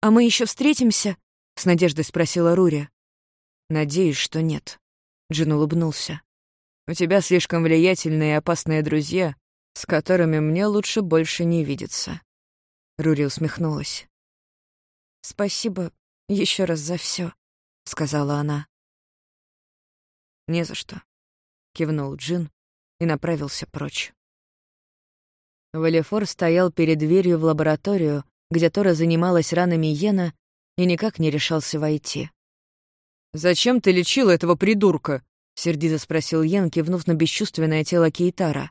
«А мы еще встретимся?» — с надеждой спросила Рури. «Надеюсь, что нет». Джин улыбнулся. «У тебя слишком влиятельные и опасные друзья, с которыми мне лучше больше не видеться». Рури усмехнулась. «Спасибо еще раз за все, сказала она. «Не за что», — кивнул Джин и направился прочь. Валефор стоял перед дверью в лабораторию, где Тора занималась ранами Йена и никак не решался войти. «Зачем ты лечила этого придурка?» — сердито спросил Йен, кивнув на бесчувственное тело Кейтара.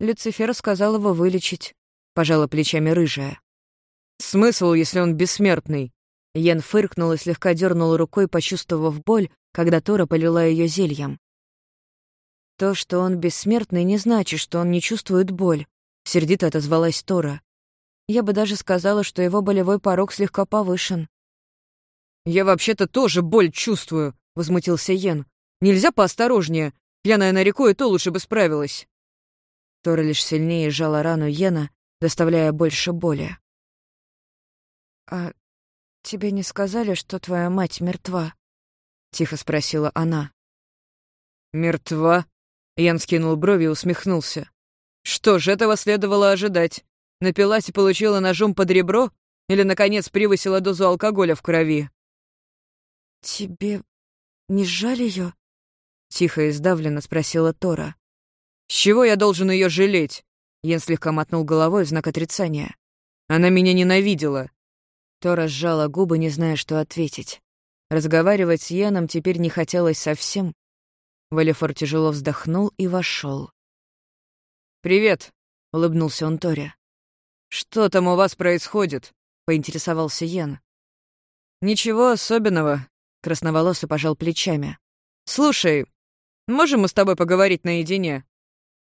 Люцифер сказал его вылечить, — пожала плечами рыжая. «Смысл, если он бессмертный?» Йен фыркнул и слегка дернул рукой, почувствовав боль, когда Тора полила ее зельем. «То, что он бессмертный, не значит, что он не чувствует боль», — сердито отозвалась Тора. «Я бы даже сказала, что его болевой порог слегка повышен». «Я вообще-то тоже боль чувствую», — возмутился Йен. «Нельзя поосторожнее. Пьяная на реку и то лучше бы справилась». Тора лишь сильнее сжала рану Йена, доставляя больше боли. «А тебе не сказали, что твоя мать мертва?» — тихо спросила она. «Мертва?» — Ян скинул брови и усмехнулся. «Что ж, этого следовало ожидать. Напилась и получила ножом под ребро? Или, наконец, превысила дозу алкоголя в крови?» «Тебе не жаль ее? тихо и сдавленно спросила Тора. «С чего я должен ее жалеть?» Ян слегка мотнул головой в знак отрицания. «Она меня ненавидела». Тора сжала губы, не зная, что ответить. Разговаривать с Яном теперь не хотелось совсем. Валифор тяжело вздохнул и вошел. «Привет», — улыбнулся он Торе. «Что там у вас происходит?» — поинтересовался Ян. «Ничего особенного», — красноволосый пожал плечами. «Слушай, можем мы с тобой поговорить наедине?»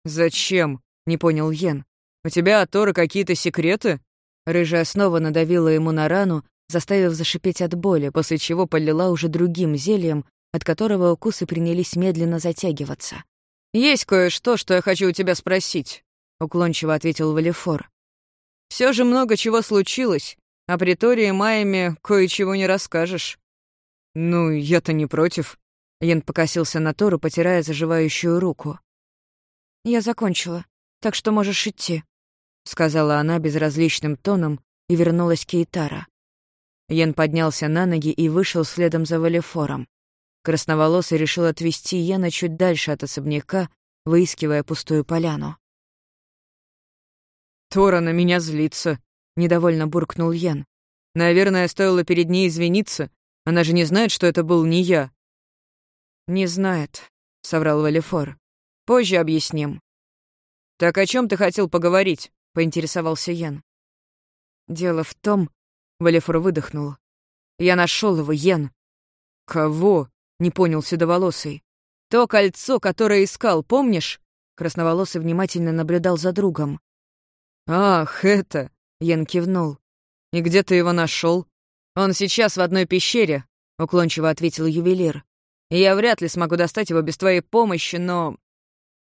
«Зачем?» — не понял Йен. «У тебя от Торы какие-то секреты?» Рыжая снова надавила ему на рану, заставив зашипеть от боли, после чего полила уже другим зельем, от которого укусы принялись медленно затягиваться. «Есть кое-что, что я хочу у тебя спросить», — уклончиво ответил Валифор. Все же много чего случилось, а при Торе и Майами кое-чего не расскажешь». «Ну, я-то не против», — Йен покосился на Тору, потирая заживающую руку. «Я закончила, так что можешь идти», — сказала она безразличным тоном и вернулась к Кейтара. Йен поднялся на ноги и вышел следом за Валефором. Красноволосый решил отвести Йена чуть дальше от особняка, выискивая пустую поляну. «Тора на меня злится», — недовольно буркнул Йен. «Наверное, стоило перед ней извиниться. Она же не знает, что это был не я». «Не знает», — соврал Валефор. Позже объясним». «Так о чем ты хотел поговорить?» — поинтересовался Йен. «Дело в том...» — Валефор выдохнул. «Я нашел его, Йен». «Кого?» — не понял седоволосый. «То кольцо, которое искал, помнишь?» Красноволосый внимательно наблюдал за другом. «Ах, это...» — Йен кивнул. «И где ты его нашел? «Он сейчас в одной пещере», — уклончиво ответил ювелир. «Я вряд ли смогу достать его без твоей помощи, но...»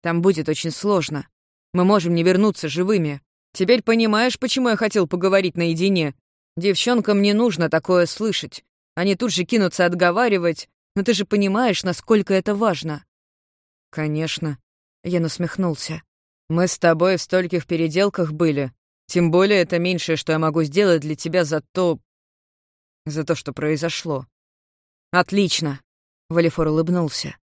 Там будет очень сложно. Мы можем не вернуться живыми. Теперь понимаешь, почему я хотел поговорить наедине? Девчонкам не нужно такое слышать. Они тут же кинутся отговаривать, но ты же понимаешь, насколько это важно. Конечно. Я насмехнулся. Мы с тобой в стольких переделках были. Тем более это меньшее, что я могу сделать для тебя за то... за то, что произошло. Отлично. Валифор улыбнулся.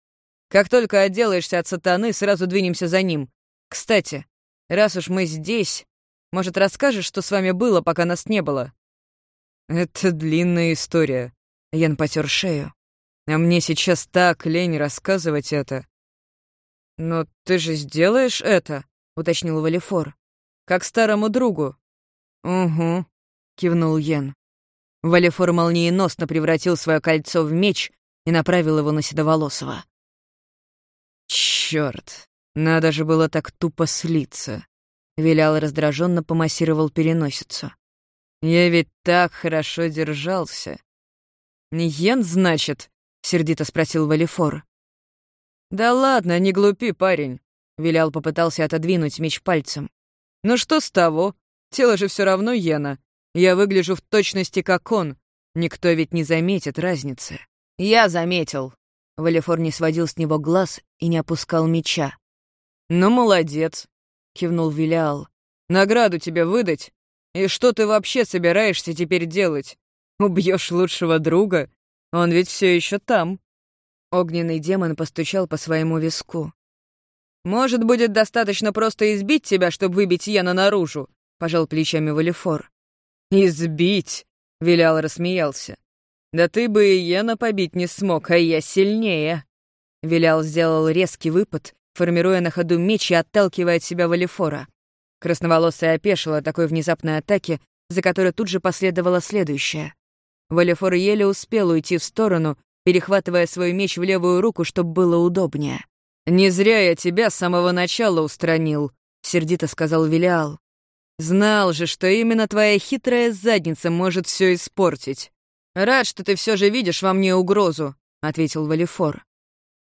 Как только отделаешься от сатаны, сразу двинемся за ним. Кстати, раз уж мы здесь, может, расскажешь, что с вами было, пока нас не было?» «Это длинная история», — Ян потер шею. «А мне сейчас так лень рассказывать это». «Но ты же сделаешь это?» — уточнил Валифор. «Как старому другу». «Угу», — кивнул Йен. Валифор молниеносно превратил свое кольцо в меч и направил его на Седоволосого. Черт, надо же было так тупо слиться. Вилял раздраженно помассировал переносицу. Я ведь так хорошо держался. «Йен, значит?» — сердито спросил Валифор. «Да ладно, не глупи, парень», — Вилял попытался отодвинуть меч пальцем. «Ну что с того? Тело же все равно Йена. Я выгляжу в точности как он. Никто ведь не заметит разницы». «Я заметил», Валифор не сводил с него глаз и не опускал меча. «Ну, молодец», — кивнул Вилиал. «Награду тебе выдать? И что ты вообще собираешься теперь делать? Убьешь лучшего друга? Он ведь все еще там». Огненный демон постучал по своему виску. «Может, будет достаточно просто избить тебя, чтобы выбить Яна наружу?» — пожал плечами Валифор. «Избить?» — Вилял рассмеялся. Да ты бы и Йена побить не смог, а я сильнее. Вилял сделал резкий выпад, формируя на ходу меч и отталкивая от себя Валифора. Красноволосая опешила такой внезапной атаки, за которой тут же последовала следующая. Валифор еле успел уйти в сторону, перехватывая свой меч в левую руку, чтобы было удобнее. «Не зря я тебя с самого начала устранил», — сердито сказал Велиал. «Знал же, что именно твоя хитрая задница может все испортить. Рад, что ты все же видишь во мне угрозу», — ответил Валифор.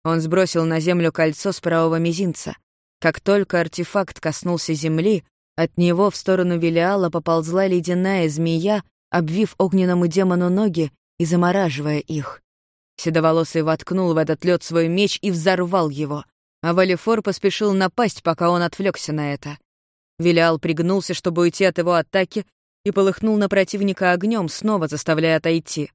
Он сбросил на землю кольцо с правого мизинца. Как только артефакт коснулся земли, от него в сторону Велиала поползла ледяная змея, обвив огненному демону ноги и замораживая их. Седоволосый воткнул в этот лед свой меч и взорвал его, а Валифор поспешил напасть, пока он отвлекся на это. Велиал пригнулся, чтобы уйти от его атаки, и полыхнул на противника огнем, снова заставляя отойти.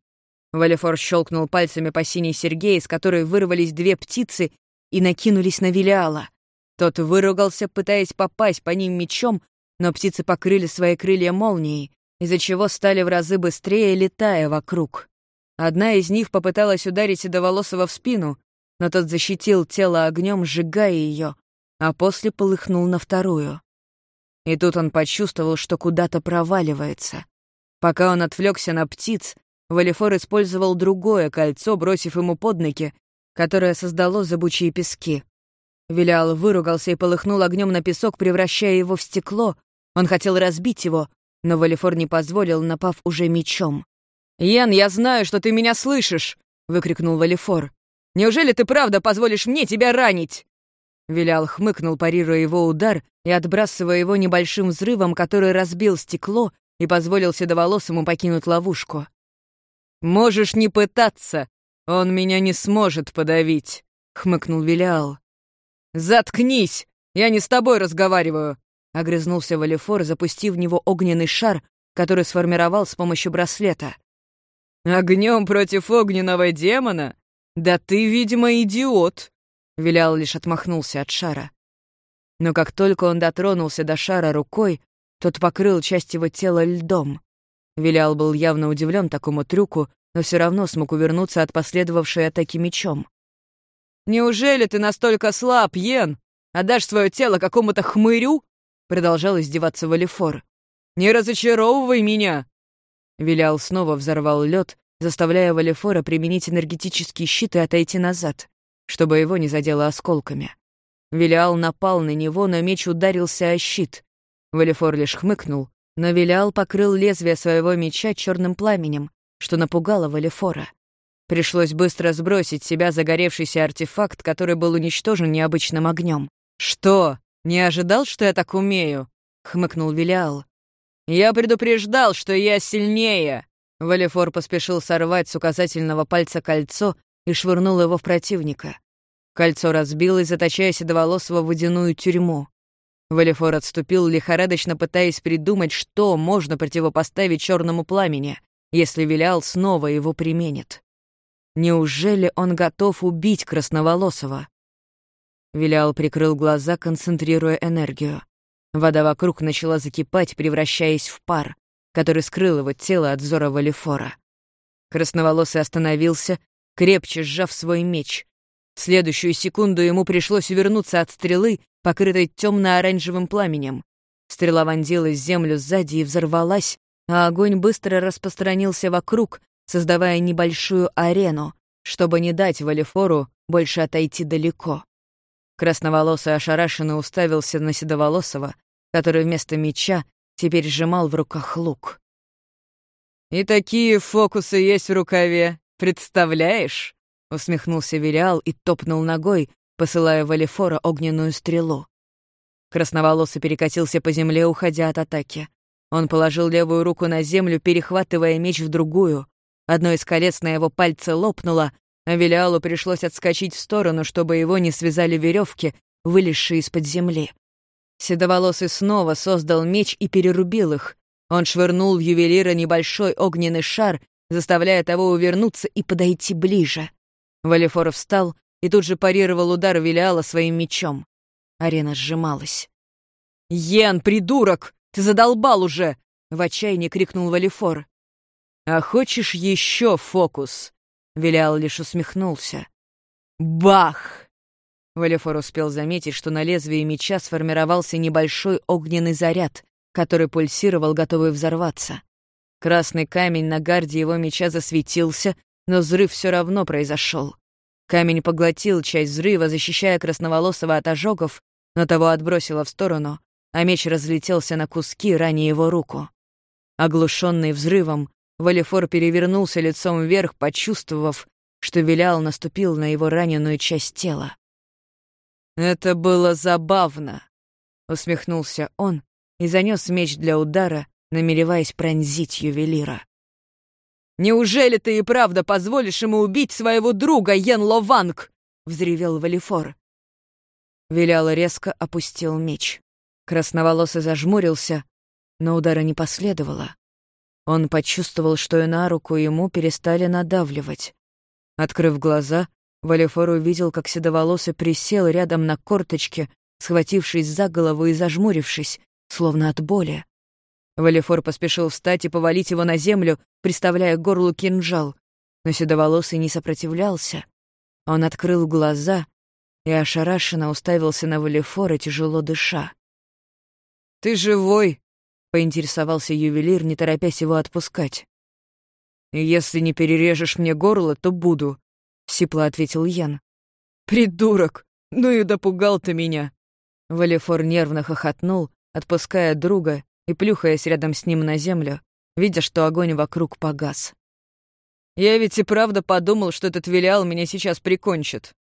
Валифор щелкнул пальцами по синей Сергея, из которой вырвались две птицы и накинулись на Велиала. Тот выругался, пытаясь попасть по ним мечом, но птицы покрыли свои крылья молнией, из-за чего стали в разы быстрее, летая вокруг. Одна из них попыталась ударить Седоволосого в спину, но тот защитил тело огнем, сжигая ее, а после полыхнул на вторую. И тут он почувствовал, что куда-то проваливается. Пока он отвлекся на птиц, Валифор использовал другое кольцо, бросив ему под ноги, которое создало зыбучие пески. Вилял выругался и полыхнул огнем на песок, превращая его в стекло. Он хотел разбить его, но Валифор не позволил, напав уже мечом. «Ян, я знаю, что ты меня слышишь!» — выкрикнул Валифор. «Неужели ты правда позволишь мне тебя ранить?» Вилял хмыкнул, парируя его удар и отбрасывая его небольшим взрывом, который разбил стекло и позволил седоволосому покинуть ловушку. «Можешь не пытаться, он меня не сможет подавить», — хмыкнул Вилиал. «Заткнись! Я не с тобой разговариваю!» — огрызнулся Валифор, запустив в него огненный шар, который сформировал с помощью браслета. «Огнем против огненного демона? Да ты, видимо, идиот!» Вилял лишь отмахнулся от шара. Но как только он дотронулся до шара рукой, тот покрыл часть его тела льдом. Вилял был явно удивлен такому трюку, но все равно смог увернуться от последовавшей атаки мечом. «Неужели ты настолько слаб, Йен? Отдашь свое тело какому-то хмырю?» Продолжал издеваться Валифор. «Не разочаровывай меня!» Вилял снова взорвал лед, заставляя Валифора применить энергетический щит и отойти назад, чтобы его не задело осколками. Вилиал напал на него, но меч ударился о щит. Валифор лишь хмыкнул, но Вилиал покрыл лезвие своего меча черным пламенем, что напугало Валифора. Пришлось быстро сбросить себя загоревшийся артефакт, который был уничтожен необычным огнем. «Что, не ожидал, что я так умею?» — хмыкнул Вилиал. «Я предупреждал, что я сильнее!» Валифор поспешил сорвать с указательного пальца кольцо и швырнул его в противника. Кольцо разбилось, заточая седоволосого в водяную тюрьму. Валифор отступил, лихорадочно пытаясь придумать, что можно противопоставить черному пламени, если Вилял снова его применит. Неужели он готов убить Красноволосого? Вилял прикрыл глаза, концентрируя энергию. Вода вокруг начала закипать, превращаясь в пар, который скрыл его тело от взора Валифора. Красноволосый остановился, крепче сжав свой меч. В следующую секунду ему пришлось увернуться от стрелы, покрытой темно-оранжевым пламенем. Стрела вонзилась в землю сзади и взорвалась, а огонь быстро распространился вокруг, создавая небольшую арену, чтобы не дать Валифору больше отойти далеко. Красноволосый ошарашенно уставился на Седоволосого, который вместо меча теперь сжимал в руках лук. «И такие фокусы есть в рукаве, представляешь?» — усмехнулся Вериал и топнул ногой, посылая Валифора огненную стрелу. Красноволосый перекатился по земле, уходя от атаки. Он положил левую руку на землю, перехватывая меч в другую. Одно из колец на его пальце лопнуло, а Велиалу пришлось отскочить в сторону, чтобы его не связали веревки, вылезшие из-под земли. Седоволосый снова создал меч и перерубил их. Он швырнул в ювелира небольшой огненный шар, заставляя того увернуться и подойти ближе. Валифоров встал и тут же парировал удар Велиала своим мечом. Арена сжималась. «Йен, придурок! Ты задолбал уже!» — в отчаянии крикнул Валифор. «А хочешь еще фокус?» Вилял лишь усмехнулся. «Бах!» Валефор успел заметить, что на лезвии меча сформировался небольшой огненный заряд, который пульсировал, готовый взорваться. Красный камень на гарде его меча засветился, но взрыв все равно произошел. Камень поглотил часть взрыва, защищая красноволосого от ожогов, но того отбросило в сторону, а меч разлетелся на куски, раня его руку. Оглушенный взрывом, Валифор перевернулся лицом вверх, почувствовав, что Вилял наступил на его раненую часть тела. «Это было забавно», — усмехнулся он и занес меч для удара, намереваясь пронзить ювелира. «Неужели ты и правда позволишь ему убить своего друга, Йен Лованг?» — взревел Валифор. Вилял резко опустил меч. Красноволосый зажмурился, но удара не последовало. Он почувствовал, что и на руку ему перестали надавливать. Открыв глаза, Валифор увидел, как седоволосый присел рядом на корточке, схватившись за голову и зажмурившись, словно от боли. Валифор поспешил встать и повалить его на землю, приставляя к горлу кинжал. Но седоволосый не сопротивлялся. Он открыл глаза и ошарашенно уставился на Валифора, тяжело дыша. «Ты живой?» — поинтересовался ювелир, не торопясь его отпускать. «Если не перережешь мне горло, то буду», — сипло ответил Ян. «Придурок! Ну и допугал ты меня!» Валифор нервно хохотнул, отпуская друга и плюхаясь рядом с ним на землю, видя, что огонь вокруг погас. «Я ведь и правда подумал, что этот Вилиал меня сейчас прикончит».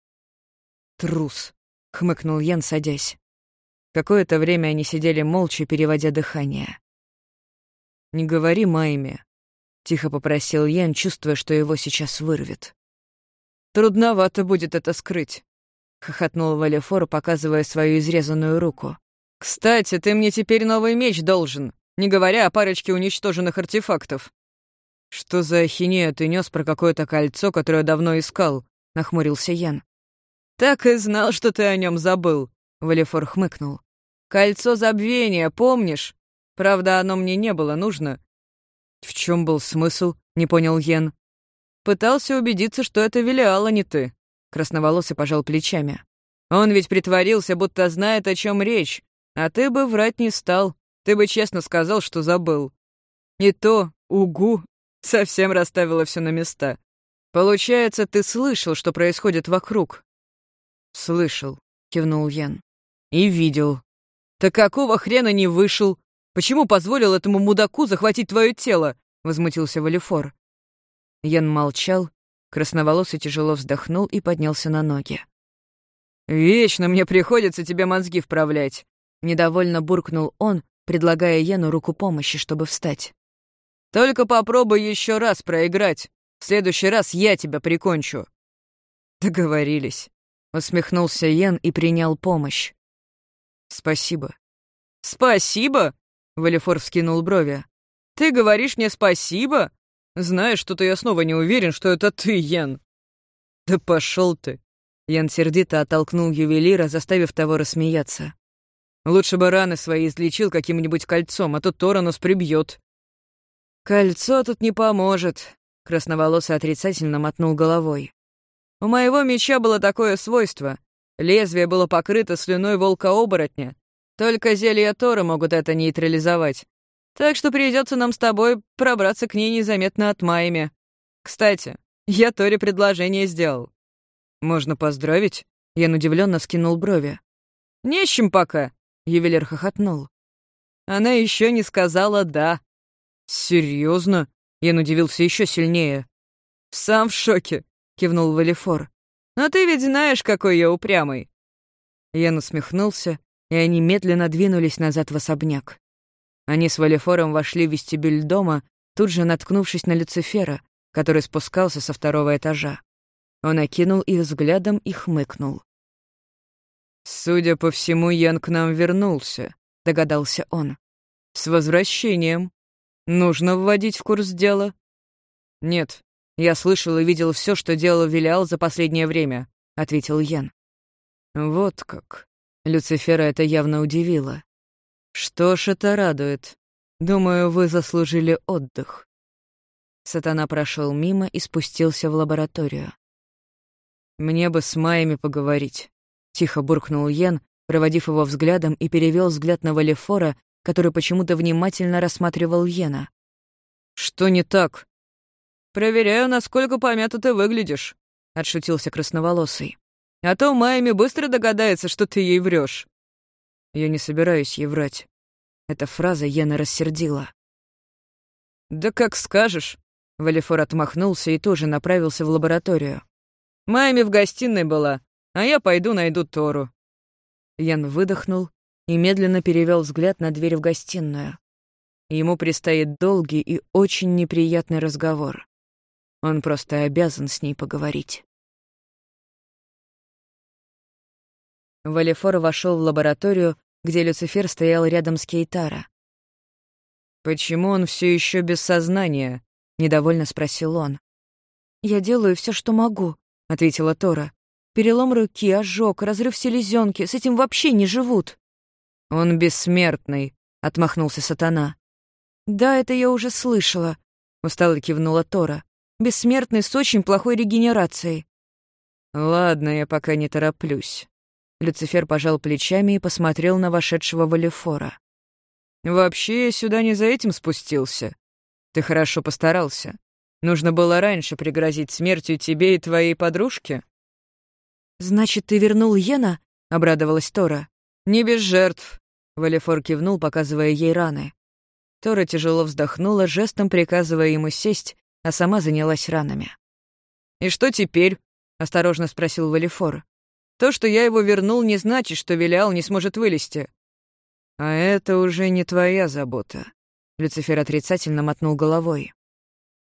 «Трус», — хмыкнул Ян, садясь. Какое-то время они сидели молча, переводя дыхание. «Не говори Майме», — тихо попросил Ян, чувствуя, что его сейчас вырвет. «Трудновато будет это скрыть», — хохотнул Валефор, показывая свою изрезанную руку. «Кстати, ты мне теперь новый меч должен, не говоря о парочке уничтоженных артефактов». «Что за ахинея ты нес про какое-то кольцо, которое давно искал?» — нахмурился Ян. «Так и знал, что ты о нем забыл», — Валефор хмыкнул. «Кольцо забвения, помнишь? Правда, оно мне не было нужно». «В чем был смысл?» — не понял Йен. «Пытался убедиться, что это Велиала, не ты», — красноволосый пожал плечами. «Он ведь притворился, будто знает, о чем речь, а ты бы врать не стал, ты бы честно сказал, что забыл. И то, угу, совсем расставила все на места. Получается, ты слышал, что происходит вокруг?» «Слышал», — кивнул Ян. «И видел. Так какого хрена не вышел? Почему позволил этому мудаку захватить твое тело?» — возмутился Валифор. Ян молчал, красноволосый тяжело вздохнул и поднялся на ноги. «Вечно мне приходится тебе мозги вправлять. Недовольно буркнул он, предлагая Йену руку помощи, чтобы встать. «Только попробуй еще раз проиграть. В следующий раз я тебя прикончу». «Договорились», — усмехнулся Йен и принял помощь. «Спасибо». «Спасибо?» — Валифор вскинул брови. «Ты говоришь мне спасибо? Знаешь, что-то я снова не уверен, что это ты, Йен». «Да пошел ты!» Ян сердито оттолкнул ювелира, заставив того рассмеяться. Лучше бы раны свои излечил каким-нибудь кольцом, а то Торанус прибьет. «Кольцо тут не поможет», — красноволосый отрицательно мотнул головой. «У моего меча было такое свойство. Лезвие было покрыто слюной волка-оборотня. Только зелья Тора могут это нейтрализовать. Так что придется нам с тобой пробраться к ней незаметно от Майми. Кстати, я Торе предложение сделал». «Можно поздравить?» Я удивленно вскинул брови. «Не с чем пока. Ювелир хохотнул. Она еще не сказала «да». Серьезно? Я удивился еще сильнее. Сам в шоке, кивнул Валифор. Но ты ведь знаешь, какой я упрямый. Я усмехнулся, и они медленно двинулись назад в особняк. Они с Валифором вошли в вестибюль дома, тут же наткнувшись на Люцифера, который спускался со второго этажа. Он окинул их взглядом и хмыкнул. «Судя по всему, Ян к нам вернулся», — догадался он. «С возвращением. Нужно вводить в курс дела». «Нет, я слышал и видел все, что делал Вилиал за последнее время», — ответил Ян. «Вот как». Люцифера это явно удивило. «Что ж, это радует. Думаю, вы заслужили отдых». Сатана прошел мимо и спустился в лабораторию. «Мне бы с Майями поговорить», — тихо буркнул Йен, проводив его взглядом и перевел взгляд на Валифора, который почему-то внимательно рассматривал Йена. «Что не так?» «Проверяю, насколько помято ты выглядишь», — отшутился красноволосый. «А то Майами быстро догадается, что ты ей врешь. «Я не собираюсь ей врать». Эта фраза Йена рассердила. «Да как скажешь», — Валифор отмахнулся и тоже направился в лабораторию. «Майами в гостиной была, а я пойду найду Тору». Ян выдохнул и медленно перевел взгляд на дверь в гостиную. Ему предстоит долгий и очень неприятный разговор. Он просто обязан с ней поговорить. Валифор вошел в лабораторию, где Люцифер стоял рядом с Кейтара. «Почему он все еще без сознания?» — недовольно спросил он. «Я делаю все, что могу», — ответила Тора. Перелом руки, ожог, разрыв селезенки. С этим вообще не живут». «Он бессмертный», — отмахнулся сатана. «Да, это я уже слышала», — устало кивнула Тора. «Бессмертный с очень плохой регенерацией». «Ладно, я пока не тороплюсь». Люцифер пожал плечами и посмотрел на вошедшего Валифора. «Вообще, я сюда не за этим спустился. Ты хорошо постарался. Нужно было раньше пригрозить смертью тебе и твоей подружке». «Значит, ты вернул Йена?» — обрадовалась Тора. «Не без жертв», — Валифор кивнул, показывая ей раны. Тора тяжело вздохнула, жестом приказывая ему сесть, а сама занялась ранами. «И что теперь?» — осторожно спросил Валифор. «То, что я его вернул, не значит, что Велиал не сможет вылезти». «А это уже не твоя забота», — Люцифер отрицательно мотнул головой.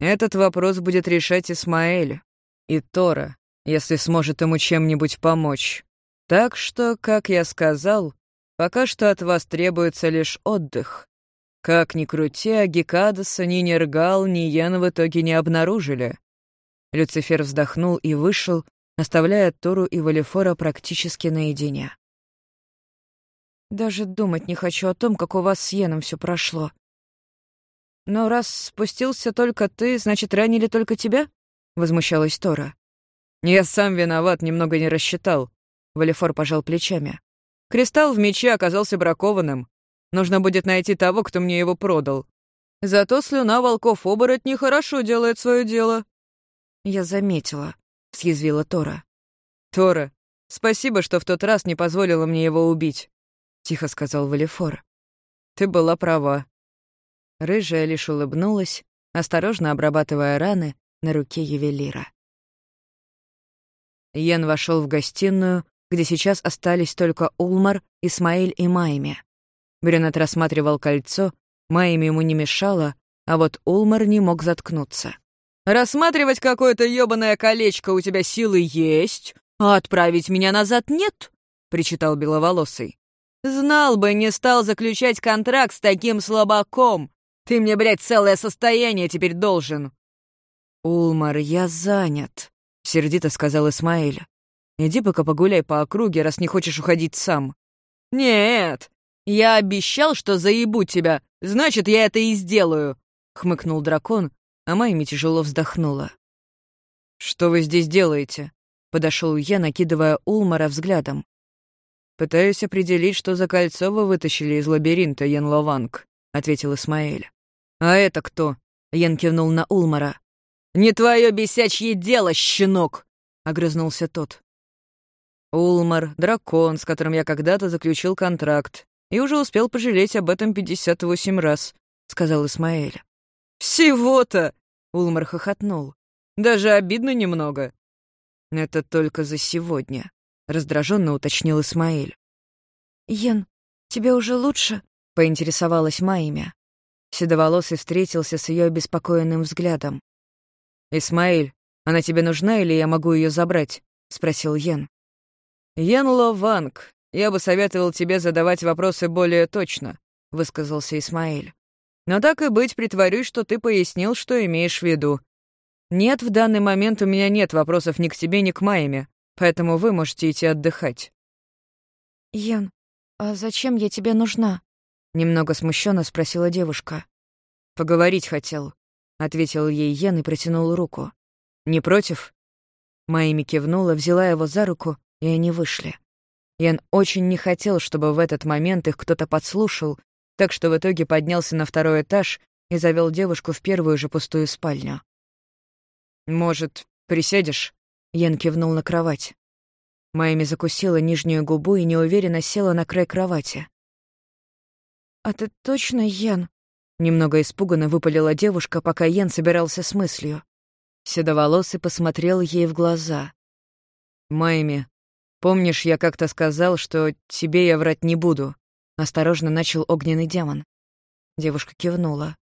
«Этот вопрос будет решать Исмаэль и Тора, если сможет ему чем-нибудь помочь. Так что, как я сказал, пока что от вас требуется лишь отдых. Как ни крути, а Гекадаса, ни Нергал, ни Йен в итоге не обнаружили. Люцифер вздохнул и вышел, оставляя Тору и Валифора практически наедине. «Даже думать не хочу о том, как у вас с Йеном все прошло. Но раз спустился только ты, значит, ранили только тебя?» — возмущалась Тора. «Я сам виноват, немного не рассчитал», — Валифор пожал плечами. «Кристалл в мече оказался бракованным. Нужно будет найти того, кто мне его продал. Зато слюна волков-оборотней хорошо делает свое дело». «Я заметила», — съязвила Тора. «Тора, спасибо, что в тот раз не позволила мне его убить», — тихо сказал Валифор. «Ты была права». Рыжая лишь улыбнулась, осторожно обрабатывая раны на руке ювелира. Йен вошел в гостиную, где сейчас остались только Улмар, Исмаиль и Майми. Брюнет рассматривал кольцо, Майми ему не мешало, а вот Улмар не мог заткнуться. «Рассматривать какое-то ёбаное колечко у тебя силы есть, а отправить меня назад нет?» — причитал Беловолосый. «Знал бы, не стал заключать контракт с таким слабаком. Ты мне, блядь, целое состояние теперь должен». «Улмар, я занят», — сердито сказал Исмаэль. «Иди пока погуляй по округе, раз не хочешь уходить сам». «Нет, я обещал, что заебу тебя, значит, я это и сделаю», — хмыкнул дракон, а Майми тяжело вздохнула. «Что вы здесь делаете?» — подошел я, накидывая Улмара взглядом. «Пытаюсь определить, что за кольцо вы вытащили из лабиринта, Ян Лованг», — ответил Исмаэль. «А это кто?» — Ян кивнул на Улмара. «Не твое бесячье дело, щенок!» — огрызнулся тот. «Улмар — дракон, с которым я когда-то заключил контракт, и уже успел пожалеть об этом 58 раз», — сказал Исмаэль. «Всего-то!» — Улмар хохотнул. «Даже обидно немного». «Это только за сегодня», — раздраженно уточнил Исмаэль. «Йен, тебе уже лучше?» — поинтересовалась Майя. Седоволосый встретился с ее обеспокоенным взглядом. «Исмаиль, она тебе нужна или я могу ее забрать?» — спросил Йен. «Йен Лованг, я бы советовал тебе задавать вопросы более точно», — высказался Исмаиль. «Но так и быть, притворюсь, что ты пояснил, что имеешь в виду. Нет, в данный момент у меня нет вопросов ни к тебе, ни к Майме, поэтому вы можете идти отдыхать». «Ян, а зачем я тебе нужна?» — немного смущенно спросила девушка. «Поговорить хотел», — ответил ей Йен и протянул руку. «Не против?» Майми кивнула, взяла его за руку, и они вышли. Ян очень не хотел, чтобы в этот момент их кто-то подслушал, так что в итоге поднялся на второй этаж и завел девушку в первую же пустую спальню. «Может, присядешь?» Ян кивнул на кровать. Майми закусила нижнюю губу и неуверенно села на край кровати. «А ты точно Ян?» Немного испуганно выпалила девушка, пока Ян собирался с мыслью. Седоволосый посмотрел ей в глаза. «Майми, помнишь, я как-то сказал, что тебе я врать не буду?» Осторожно начал огненный демон. Девушка кивнула.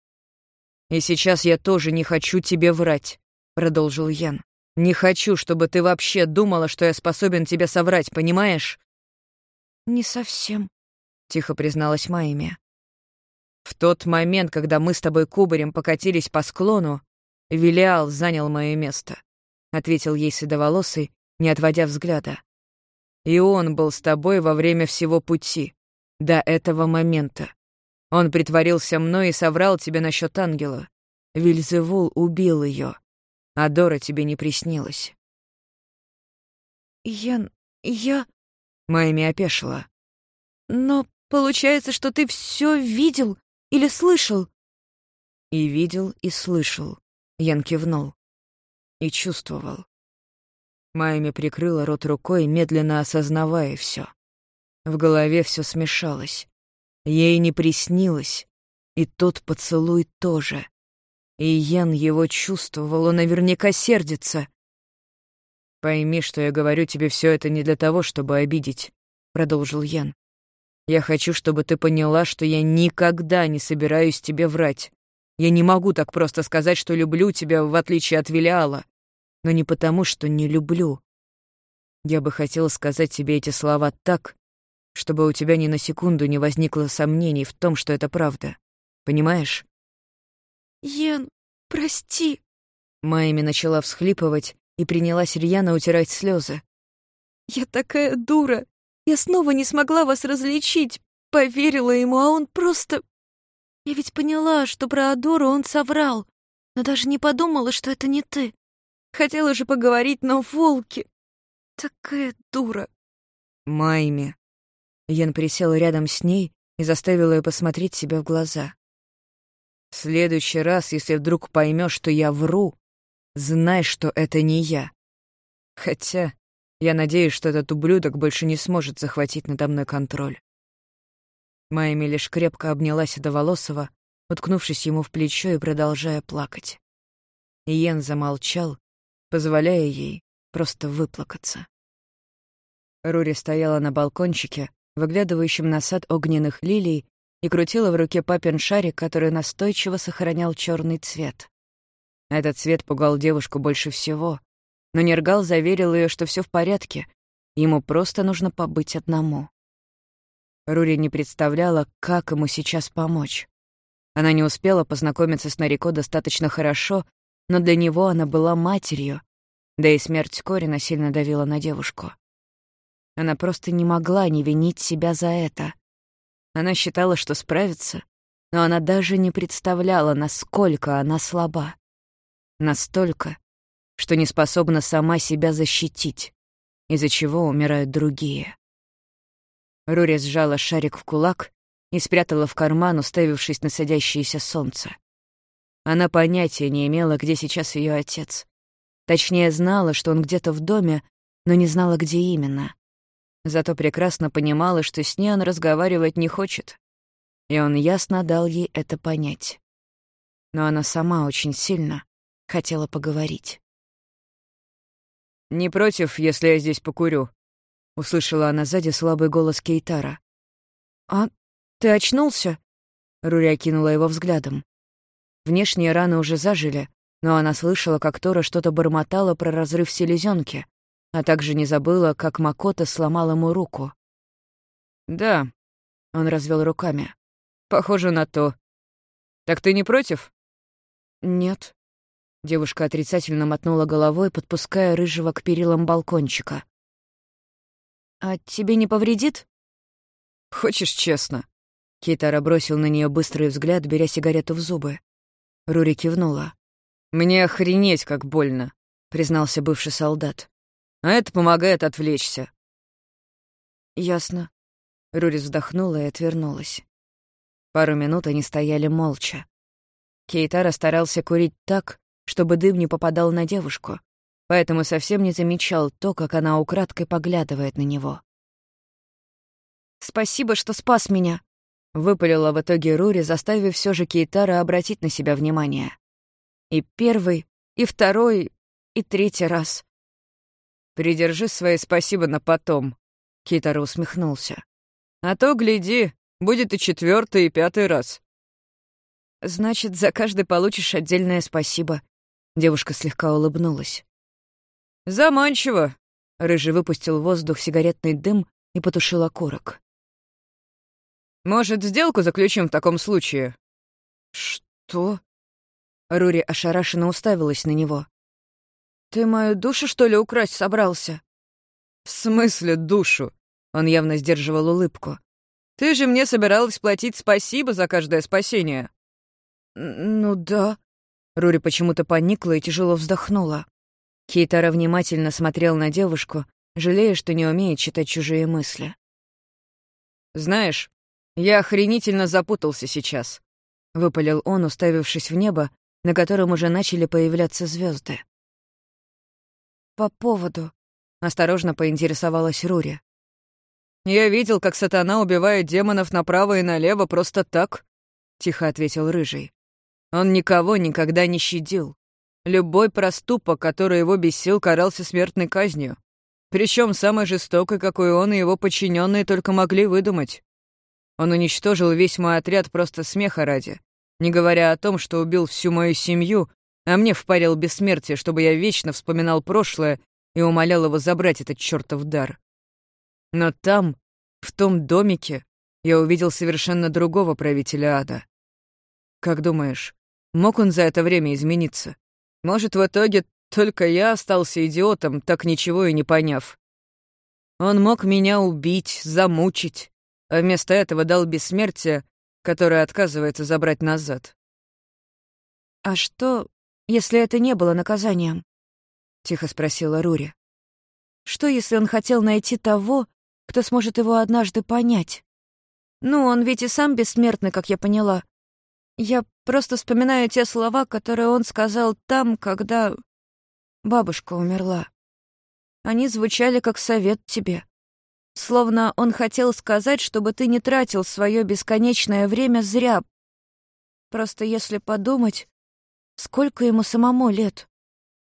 «И сейчас я тоже не хочу тебе врать», — продолжил Ян. «Не хочу, чтобы ты вообще думала, что я способен тебе соврать, понимаешь?» «Не совсем», — тихо призналась Майми. «В тот момент, когда мы с тобой кубарем покатились по склону, Велиал занял мое место», — ответил ей седоволосый, не отводя взгляда. «И он был с тобой во время всего пути, до этого момента. Он притворился мной и соврал тебе насчет ангела. Вильзевул убил ее, а Дора тебе не приснилась. Ян, я... Майми опешила. Но получается, что ты все видел или слышал? И видел, и слышал. Ян кивнул. И чувствовал. Майми прикрыла рот рукой, медленно осознавая все. В голове все смешалось. Ей не приснилось. И тот поцелуй тоже. И Ян его чувствовал, он наверняка сердится. «Пойми, что я говорю тебе все это не для того, чтобы обидеть», — продолжил Ян. «Я хочу, чтобы ты поняла, что я никогда не собираюсь тебе врать. Я не могу так просто сказать, что люблю тебя, в отличие от Вилиала. Но не потому, что не люблю. Я бы хотела сказать тебе эти слова так, чтобы у тебя ни на секунду не возникло сомнений в том, что это правда. Понимаешь? Йен, прости. Майми начала всхлипывать и принялась рьяно утирать слезы. Я такая дура. Я снова не смогла вас различить. Поверила ему, а он просто... Я ведь поняла, что про Адору он соврал, но даже не подумала, что это не ты. Хотела же поговорить, но волки... Такая дура. Майми. Ян присел рядом с ней и заставил ее посмотреть себя в глаза. «В следующий раз, если вдруг поймешь, что я вру, знай, что это не я. Хотя я надеюсь, что этот ублюдок больше не сможет захватить надо мной контроль». Майми лишь крепко обнялась до Волосова, уткнувшись ему в плечо и продолжая плакать. Иен замолчал, позволяя ей просто выплакаться. Рури стояла на балкончике, выглядывающем на сад огненных лилий, и крутила в руке папин шарик, который настойчиво сохранял черный цвет. Этот цвет пугал девушку больше всего, но Нергал заверил ее, что все в порядке, ему просто нужно побыть одному. Рури не представляла, как ему сейчас помочь. Она не успела познакомиться с Нарико достаточно хорошо, но для него она была матерью, да и смерть Корина сильно давила на девушку. Она просто не могла не винить себя за это. Она считала, что справится, но она даже не представляла, насколько она слаба. Настолько, что не способна сама себя защитить, из-за чего умирают другие. Рури сжала шарик в кулак и спрятала в карман, уставившись на садящееся солнце. Она понятия не имела, где сейчас ее отец. Точнее, знала, что он где-то в доме, но не знала, где именно. Зато прекрасно понимала, что с ней он разговаривать не хочет. И он ясно дал ей это понять. Но она сама очень сильно хотела поговорить. «Не против, если я здесь покурю?» — услышала она сзади слабый голос Кейтара. «А, ты очнулся?» — Рури окинула его взглядом. Внешние раны уже зажили, но она слышала, как Тора что-то бормотала про разрыв селезенки, а также не забыла, как Макота сломал ему руку. «Да», — он развел руками. «Похоже на то. Так ты не против?» «Нет». Девушка отрицательно мотнула головой, подпуская рыжего к перилам балкончика. «А тебе не повредит?» «Хочешь честно?» Кейтара бросил на нее быстрый взгляд, беря сигарету в зубы. Рури кивнула. «Мне охренеть, как больно», — признался бывший солдат. «А это помогает отвлечься». «Ясно». Рурис вздохнула и отвернулась. Пару минут они стояли молча. Кейтара старался курить так, чтобы дым не попадал на девушку, поэтому совсем не замечал то, как она украдкой поглядывает на него. «Спасибо, что спас меня», — выпалила в итоге Рури, заставив все же Кейтара обратить на себя внимание. И первый, и второй, и третий раз. «Придержи свои спасибо на потом», — Кейтара усмехнулся. «А то, гляди, будет и четвертый, и пятый раз». «Значит, за каждый получишь отдельное спасибо», — девушка слегка улыбнулась. «Заманчиво», — Рыжий выпустил в воздух сигаретный дым и потушил окурок. «Может, сделку заключим в таком случае?» «Что?» Рури ошарашенно уставилась на него. «Ты мою душу, что ли, украсть собрался?» «В смысле душу?» Он явно сдерживал улыбку. «Ты же мне собиралась платить спасибо за каждое спасение». «Ну да». Рури почему-то поникла и тяжело вздохнула. Кейтара внимательно смотрел на девушку, жалея, что не умеет читать чужие мысли. «Знаешь, я охренительно запутался сейчас», — выпалил он, уставившись в небо на котором уже начали появляться звезды. «По поводу...» — осторожно поинтересовалась Рури. «Я видел, как сатана убивает демонов направо и налево просто так», — тихо ответил Рыжий. «Он никого никогда не щадил. Любой проступок, который его бесил, карался смертной казнью. Причем самой жестокой, какой он и его подчиненные только могли выдумать. Он уничтожил весь мой отряд просто смеха ради, не говоря о том, что убил всю мою семью, а мне впарил бессмертие, чтобы я вечно вспоминал прошлое и умолял его забрать этот чертов дар. Но там, в том домике, я увидел совершенно другого правителя ада. Как думаешь, мог он за это время измениться? Может, в итоге только я остался идиотом, так ничего и не поняв. Он мог меня убить, замучить, а вместо этого дал бессмертие которая отказывается забрать назад. «А что, если это не было наказанием?» — тихо спросила Рури. «Что, если он хотел найти того, кто сможет его однажды понять? Ну, он ведь и сам бессмертный, как я поняла. Я просто вспоминаю те слова, которые он сказал там, когда бабушка умерла. Они звучали как совет тебе. Словно он хотел сказать, чтобы ты не тратил свое бесконечное время зря. Просто если подумать, сколько ему самому лет,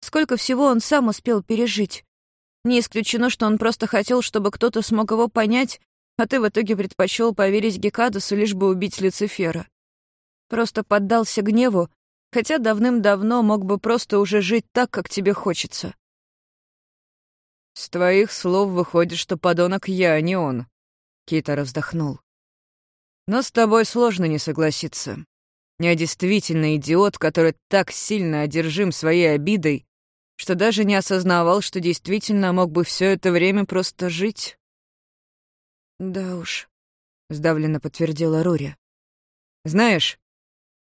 сколько всего он сам успел пережить. Не исключено, что он просто хотел, чтобы кто-то смог его понять, а ты в итоге предпочел поверить Гекадасу, лишь бы убить Люцифера. Просто поддался гневу, хотя давным-давно мог бы просто уже жить так, как тебе хочется. «С твоих слов выходит, что подонок я, а не он», — Китара вздохнул. «Но с тобой сложно не согласиться. Я действительно идиот, который так сильно одержим своей обидой, что даже не осознавал, что действительно мог бы все это время просто жить». «Да уж», — сдавленно подтвердила Рури. «Знаешь,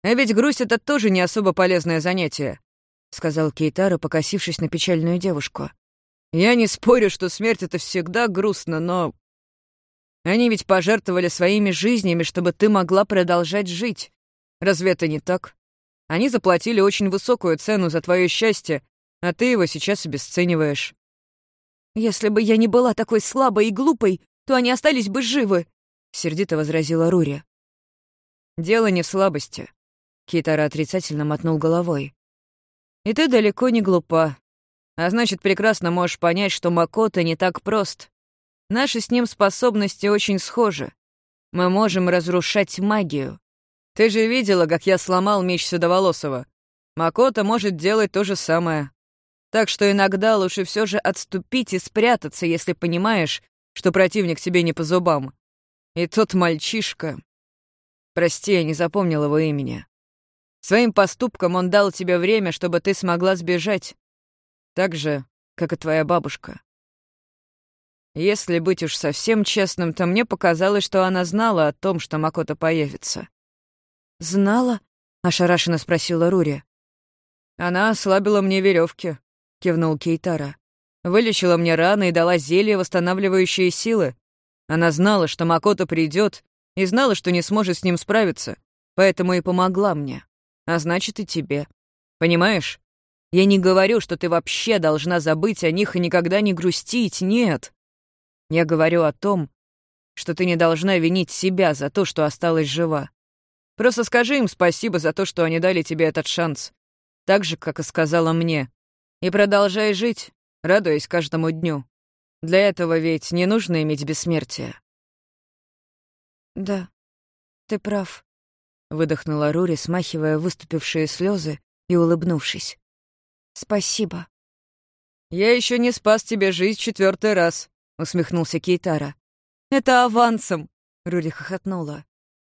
а ведь грусть — это тоже не особо полезное занятие», — сказал Кейтара, покосившись на печальную девушку. Я не спорю, что смерть — это всегда грустно, но... Они ведь пожертвовали своими жизнями, чтобы ты могла продолжать жить. Разве это не так? Они заплатили очень высокую цену за твое счастье, а ты его сейчас обесцениваешь. Если бы я не была такой слабой и глупой, то они остались бы живы, — сердито возразила Рури. Дело не в слабости. Китара отрицательно мотнул головой. И ты далеко не глупа. А значит, прекрасно можешь понять, что Макото не так прост. Наши с ним способности очень схожи. Мы можем разрушать магию. Ты же видела, как я сломал меч Седоволосого. Макото может делать то же самое. Так что иногда лучше все же отступить и спрятаться, если понимаешь, что противник тебе не по зубам. И тот мальчишка... Прости, я не запомнил его имени. Своим поступком он дал тебе время, чтобы ты смогла сбежать. Так же, как и твоя бабушка. Если быть уж совсем честным, то мне показалось, что она знала о том, что Макото появится. «Знала?» — ошарашенно спросила Рури. Она ослабила мне веревки, кивнул Кейтара. Вылечила мне раны и дала зелье, восстанавливающие силы. Она знала, что Макото придет, и знала, что не сможет с ним справиться, поэтому и помогла мне. А значит, и тебе. Понимаешь? Я не говорю, что ты вообще должна забыть о них и никогда не грустить, нет. Я говорю о том, что ты не должна винить себя за то, что осталась жива. Просто скажи им спасибо за то, что они дали тебе этот шанс. Так же, как и сказала мне. И продолжай жить, радуясь каждому дню. Для этого ведь не нужно иметь бессмертие. «Да, ты прав», — выдохнула Рури, смахивая выступившие слезы и улыбнувшись. «Спасибо». «Я еще не спас тебе жизнь четвертый раз», — усмехнулся Кейтара. «Это авансом», — Рури хохотнула.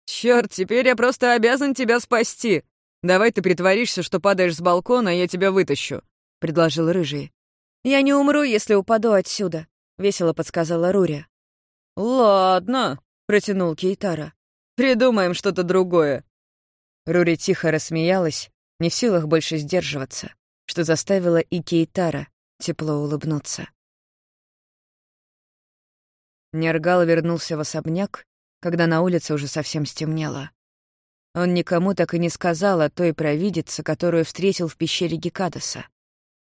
«Чёрт, теперь я просто обязан тебя спасти. Давай ты притворишься, что падаешь с балкона, а я тебя вытащу», — предложил Рыжий. «Я не умру, если упаду отсюда», — весело подсказала Рури. «Ладно», — протянул Кейтара. «Придумаем что-то другое». Рури тихо рассмеялась, не в силах больше сдерживаться, что заставило и Кейтара тепло улыбнуться. Нергал вернулся в особняк, когда на улице уже совсем стемнело. Он никому так и не сказал о той провидице, которую встретил в пещере Гекадаса.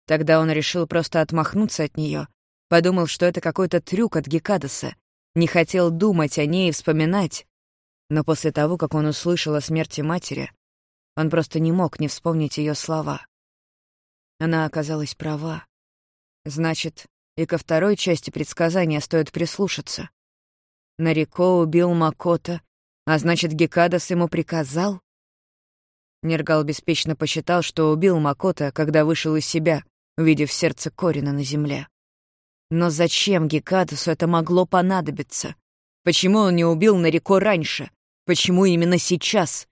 Тогда он решил просто отмахнуться от нее, подумал, что это какой-то трюк от Гекадаса, не хотел думать о ней и вспоминать. Но после того, как он услышал о смерти матери, он просто не мог не вспомнить ее слова. Она оказалась права. Значит, и ко второй части предсказания стоит прислушаться. Нарико убил Макота, а значит, Гекадас ему приказал? Нергал беспечно посчитал, что убил Макота, когда вышел из себя, увидев сердце Корина на земле. Но зачем Гекадасу это могло понадобиться? Почему он не убил Нарико раньше? Почему именно сейчас?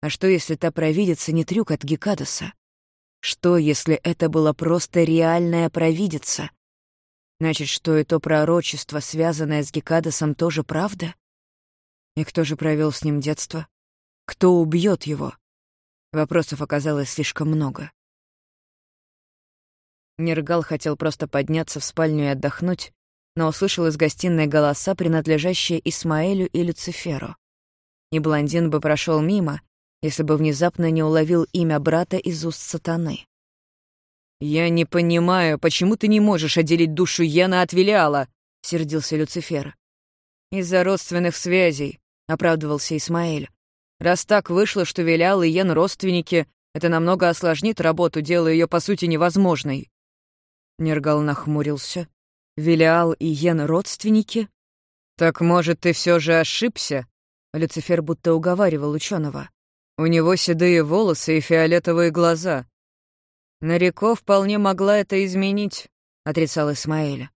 А что, если та провидица не трюк от Гекадаса? Что, если это была просто реальная провидица? Значит, что и то пророчество, связанное с Гекадасом, тоже правда? И кто же провел с ним детство? Кто убьет его? Вопросов оказалось слишком много. Нергал хотел просто подняться в спальню и отдохнуть, но услышал из гостиной голоса, принадлежащие Исмаэлю и Люциферу. И блондин бы прошел мимо, если бы внезапно не уловил имя брата из уст сатаны. «Я не понимаю, почему ты не можешь отделить душу Йена от Велиала?» — сердился Люцифер. «Из-за родственных связей», — оправдывался Исмаэль. «Раз так вышло, что Велиал и Йен родственники, это намного осложнит работу, делая ее по сути невозможной». Нергал нахмурился. «Велиал и Йен родственники?» «Так, может, ты все же ошибся?» Люцифер будто уговаривал ученого. «У него седые волосы и фиолетовые глаза. Нареко вполне могла это изменить», — отрицал Исмаэль.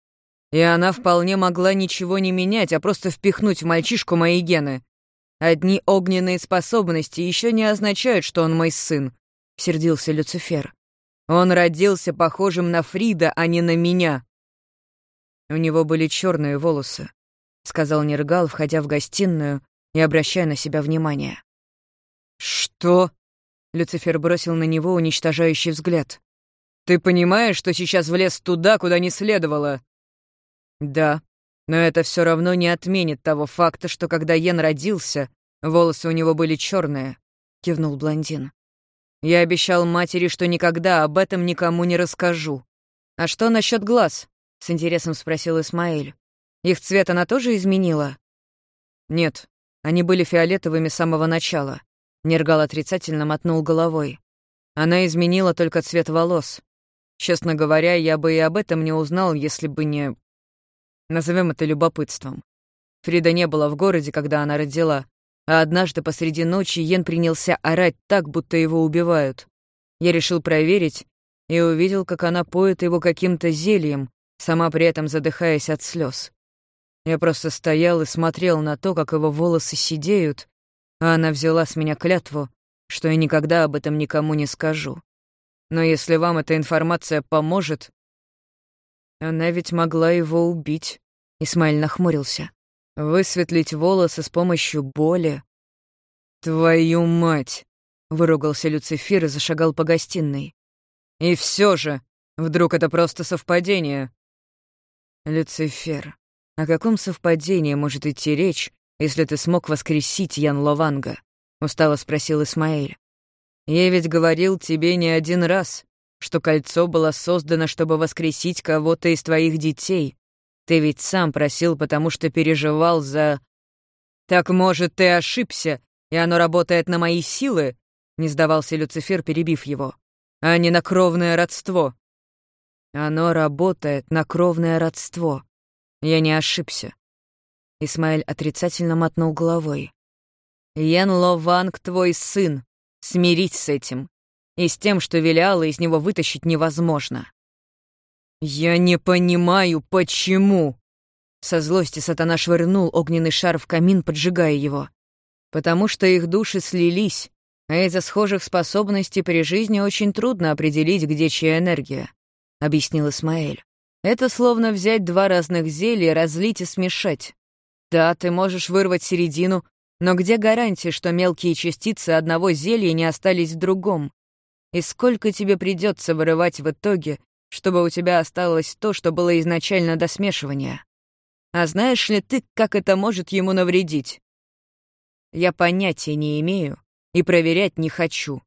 «И она вполне могла ничего не менять, а просто впихнуть в мальчишку мои гены. Одни огненные способности еще не означают, что он мой сын», — сердился Люцифер. «Он родился похожим на Фрида, а не на меня». «У него были черные волосы», — сказал Нергал, входя в гостиную и обращая на себя внимание. «Что?» Люцифер бросил на него уничтожающий взгляд. «Ты понимаешь, что сейчас влез туда, куда не следовало?» «Да, но это все равно не отменит того факта, что когда Йен родился, волосы у него были черные», — кивнул блондин. «Я обещал матери, что никогда об этом никому не расскажу. А что насчет глаз?» — с интересом спросил Исмаэль. «Их цвет она тоже изменила?» «Нет, они были фиолетовыми с самого начала. Нергал отрицательно мотнул головой. Она изменила только цвет волос. Честно говоря, я бы и об этом не узнал, если бы не... Назовем это любопытством. Фрида не была в городе, когда она родила, а однажды посреди ночи Йен принялся орать так, будто его убивают. Я решил проверить и увидел, как она поет его каким-то зельем, сама при этом задыхаясь от слез. Я просто стоял и смотрел на то, как его волосы сидеют, а она взяла с меня клятву, что я никогда об этом никому не скажу. Но если вам эта информация поможет... Она ведь могла его убить. Исмаиль нахмурился. Высветлить волосы с помощью боли. «Твою мать!» — выругался Люцифер и зашагал по гостиной. И все же, вдруг это просто совпадение? Люцифер, о каком совпадении может идти речь, если ты смог воскресить Ян Лованга? Устало спросил Исмаэль. Я ведь говорил тебе не один раз, что кольцо было создано, чтобы воскресить кого-то из твоих детей. Ты ведь сам просил, потому что переживал за... Так, может, ты ошибся, и оно работает на мои силы? Не сдавался Люцифер, перебив его а не на кровное родство. Оно работает на кровное родство. Я не ошибся. Исмаэль отрицательно мотнул головой. Ян Лованг твой сын. Смирись с этим. И с тем, что Велиала из него вытащить невозможно. Я не понимаю, почему. Со злости сатана швырнул огненный шар в камин, поджигая его. Потому что их души слились, а из-за схожих способностей при жизни очень трудно определить, где чья энергия», — объяснил Исмаэль. «Это словно взять два разных зелья, разлить и смешать. Да, ты можешь вырвать середину, но где гарантия, что мелкие частицы одного зелья не остались в другом? И сколько тебе придется вырывать в итоге, чтобы у тебя осталось то, что было изначально до смешивания? А знаешь ли ты, как это может ему навредить? Я понятия не имею, и проверять не хочу.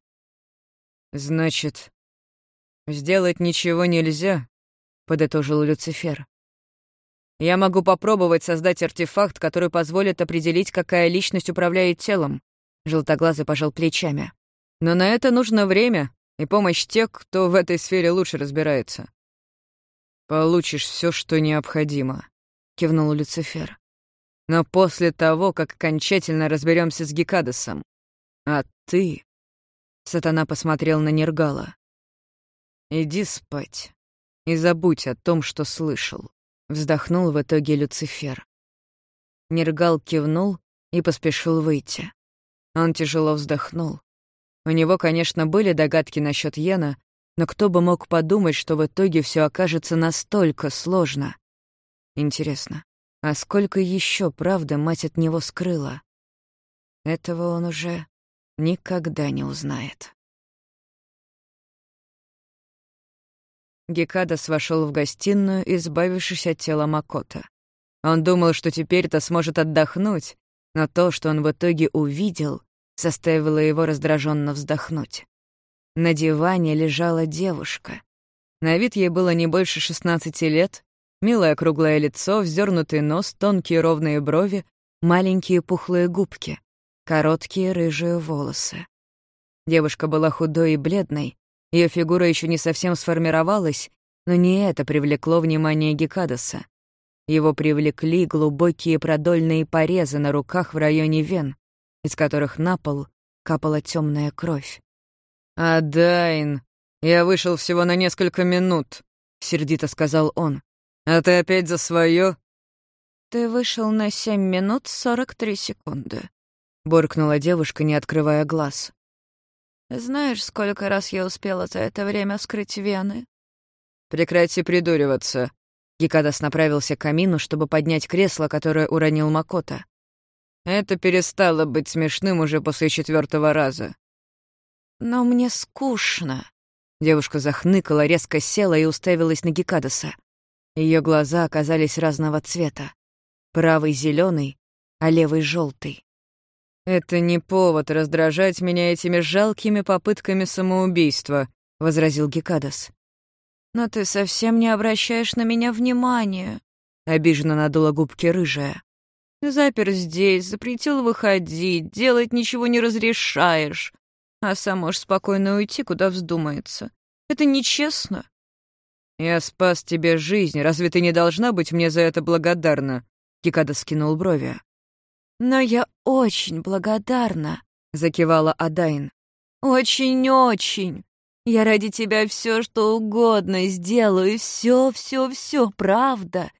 Значит, сделать ничего нельзя, подытожил Люцифер. Я могу попробовать создать артефакт, который позволит определить, какая личность управляет телом. Желтоглазый пожал плечами. Но на это нужно время и помощь тех, кто в этой сфере лучше разбирается. Получишь все, что необходимо, кивнул Люцифер. Но после того, как окончательно разберемся с Гекадосом. А ты...» Сатана посмотрел на Нергала. «Иди спать и забудь о том, что слышал», — вздохнул в итоге Люцифер. Нергал кивнул и поспешил выйти. Он тяжело вздохнул. У него, конечно, были догадки насчет Йена, но кто бы мог подумать, что в итоге все окажется настолько сложно. Интересно, а сколько еще правда мать от него скрыла? Этого он уже никогда не узнает. Гекадас вошел в гостиную, избавившись от тела Макота. Он думал, что теперь-то сможет отдохнуть, но то, что он в итоге увидел, заставило его раздраженно вздохнуть. На диване лежала девушка. На вид ей было не больше 16 лет, милое круглое лицо, вздернутый нос, тонкие ровные брови, маленькие пухлые губки короткие рыжие волосы. Девушка была худой и бледной, ее фигура еще не совсем сформировалась, но не это привлекло внимание Гекадаса. Его привлекли глубокие продольные порезы на руках в районе вен, из которых на пол капала темная кровь. «Адайн, я вышел всего на несколько минут», — сердито сказал он. «А ты опять за свое? «Ты вышел на семь минут сорок три секунды», — буркнула девушка, не открывая глаз. «Знаешь, сколько раз я успела за это время вскрыть вены?» «Прекрати придуриваться». Гикадас направился к камину, чтобы поднять кресло, которое уронил Макота. Это перестало быть смешным уже после четвертого раза. «Но мне скучно». Девушка захныкала, резко села и уставилась на Гикадаса. Ее глаза оказались разного цвета. Правый — зеленый, а левый — желтый. «Это не повод раздражать меня этими жалкими попытками самоубийства», — возразил Гекадас. «Но ты совсем не обращаешь на меня внимания», — обиженно надула губки рыжая. «Запер здесь, запретил выходить, делать ничего не разрешаешь, а сам можешь спокойно уйти, куда вздумается. Это нечестно». «Я спас тебе жизнь, разве ты не должна быть мне за это благодарна?» Гекадас скинул брови. «Но я очень благодарна», — закивала Адайн. «Очень-очень. Я ради тебя все, что угодно сделаю, все, все, все, правда.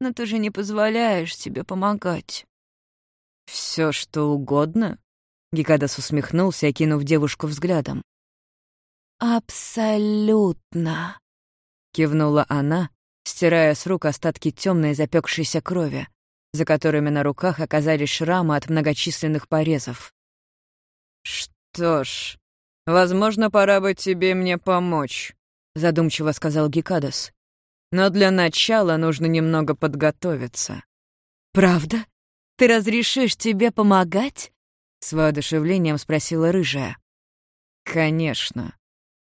Но ты же не позволяешь себе помогать». Все, что угодно?» Гекадас усмехнулся, окинув девушку взглядом. «Абсолютно», — кивнула она, стирая с рук остатки темной запекшейся крови за которыми на руках оказались шрамы от многочисленных порезов. «Что ж, возможно, пора бы тебе мне помочь», — задумчиво сказал Гекадас. «Но для начала нужно немного подготовиться». «Правда? Ты разрешишь тебе помогать?» — с воодушевлением спросила рыжая. «Конечно».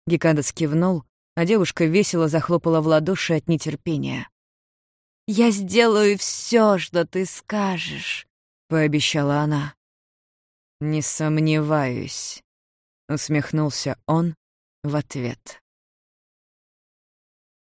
Гекадас кивнул, а девушка весело захлопала в ладоши от нетерпения. «Я сделаю все, что ты скажешь», — пообещала она. «Не сомневаюсь», — усмехнулся он в ответ.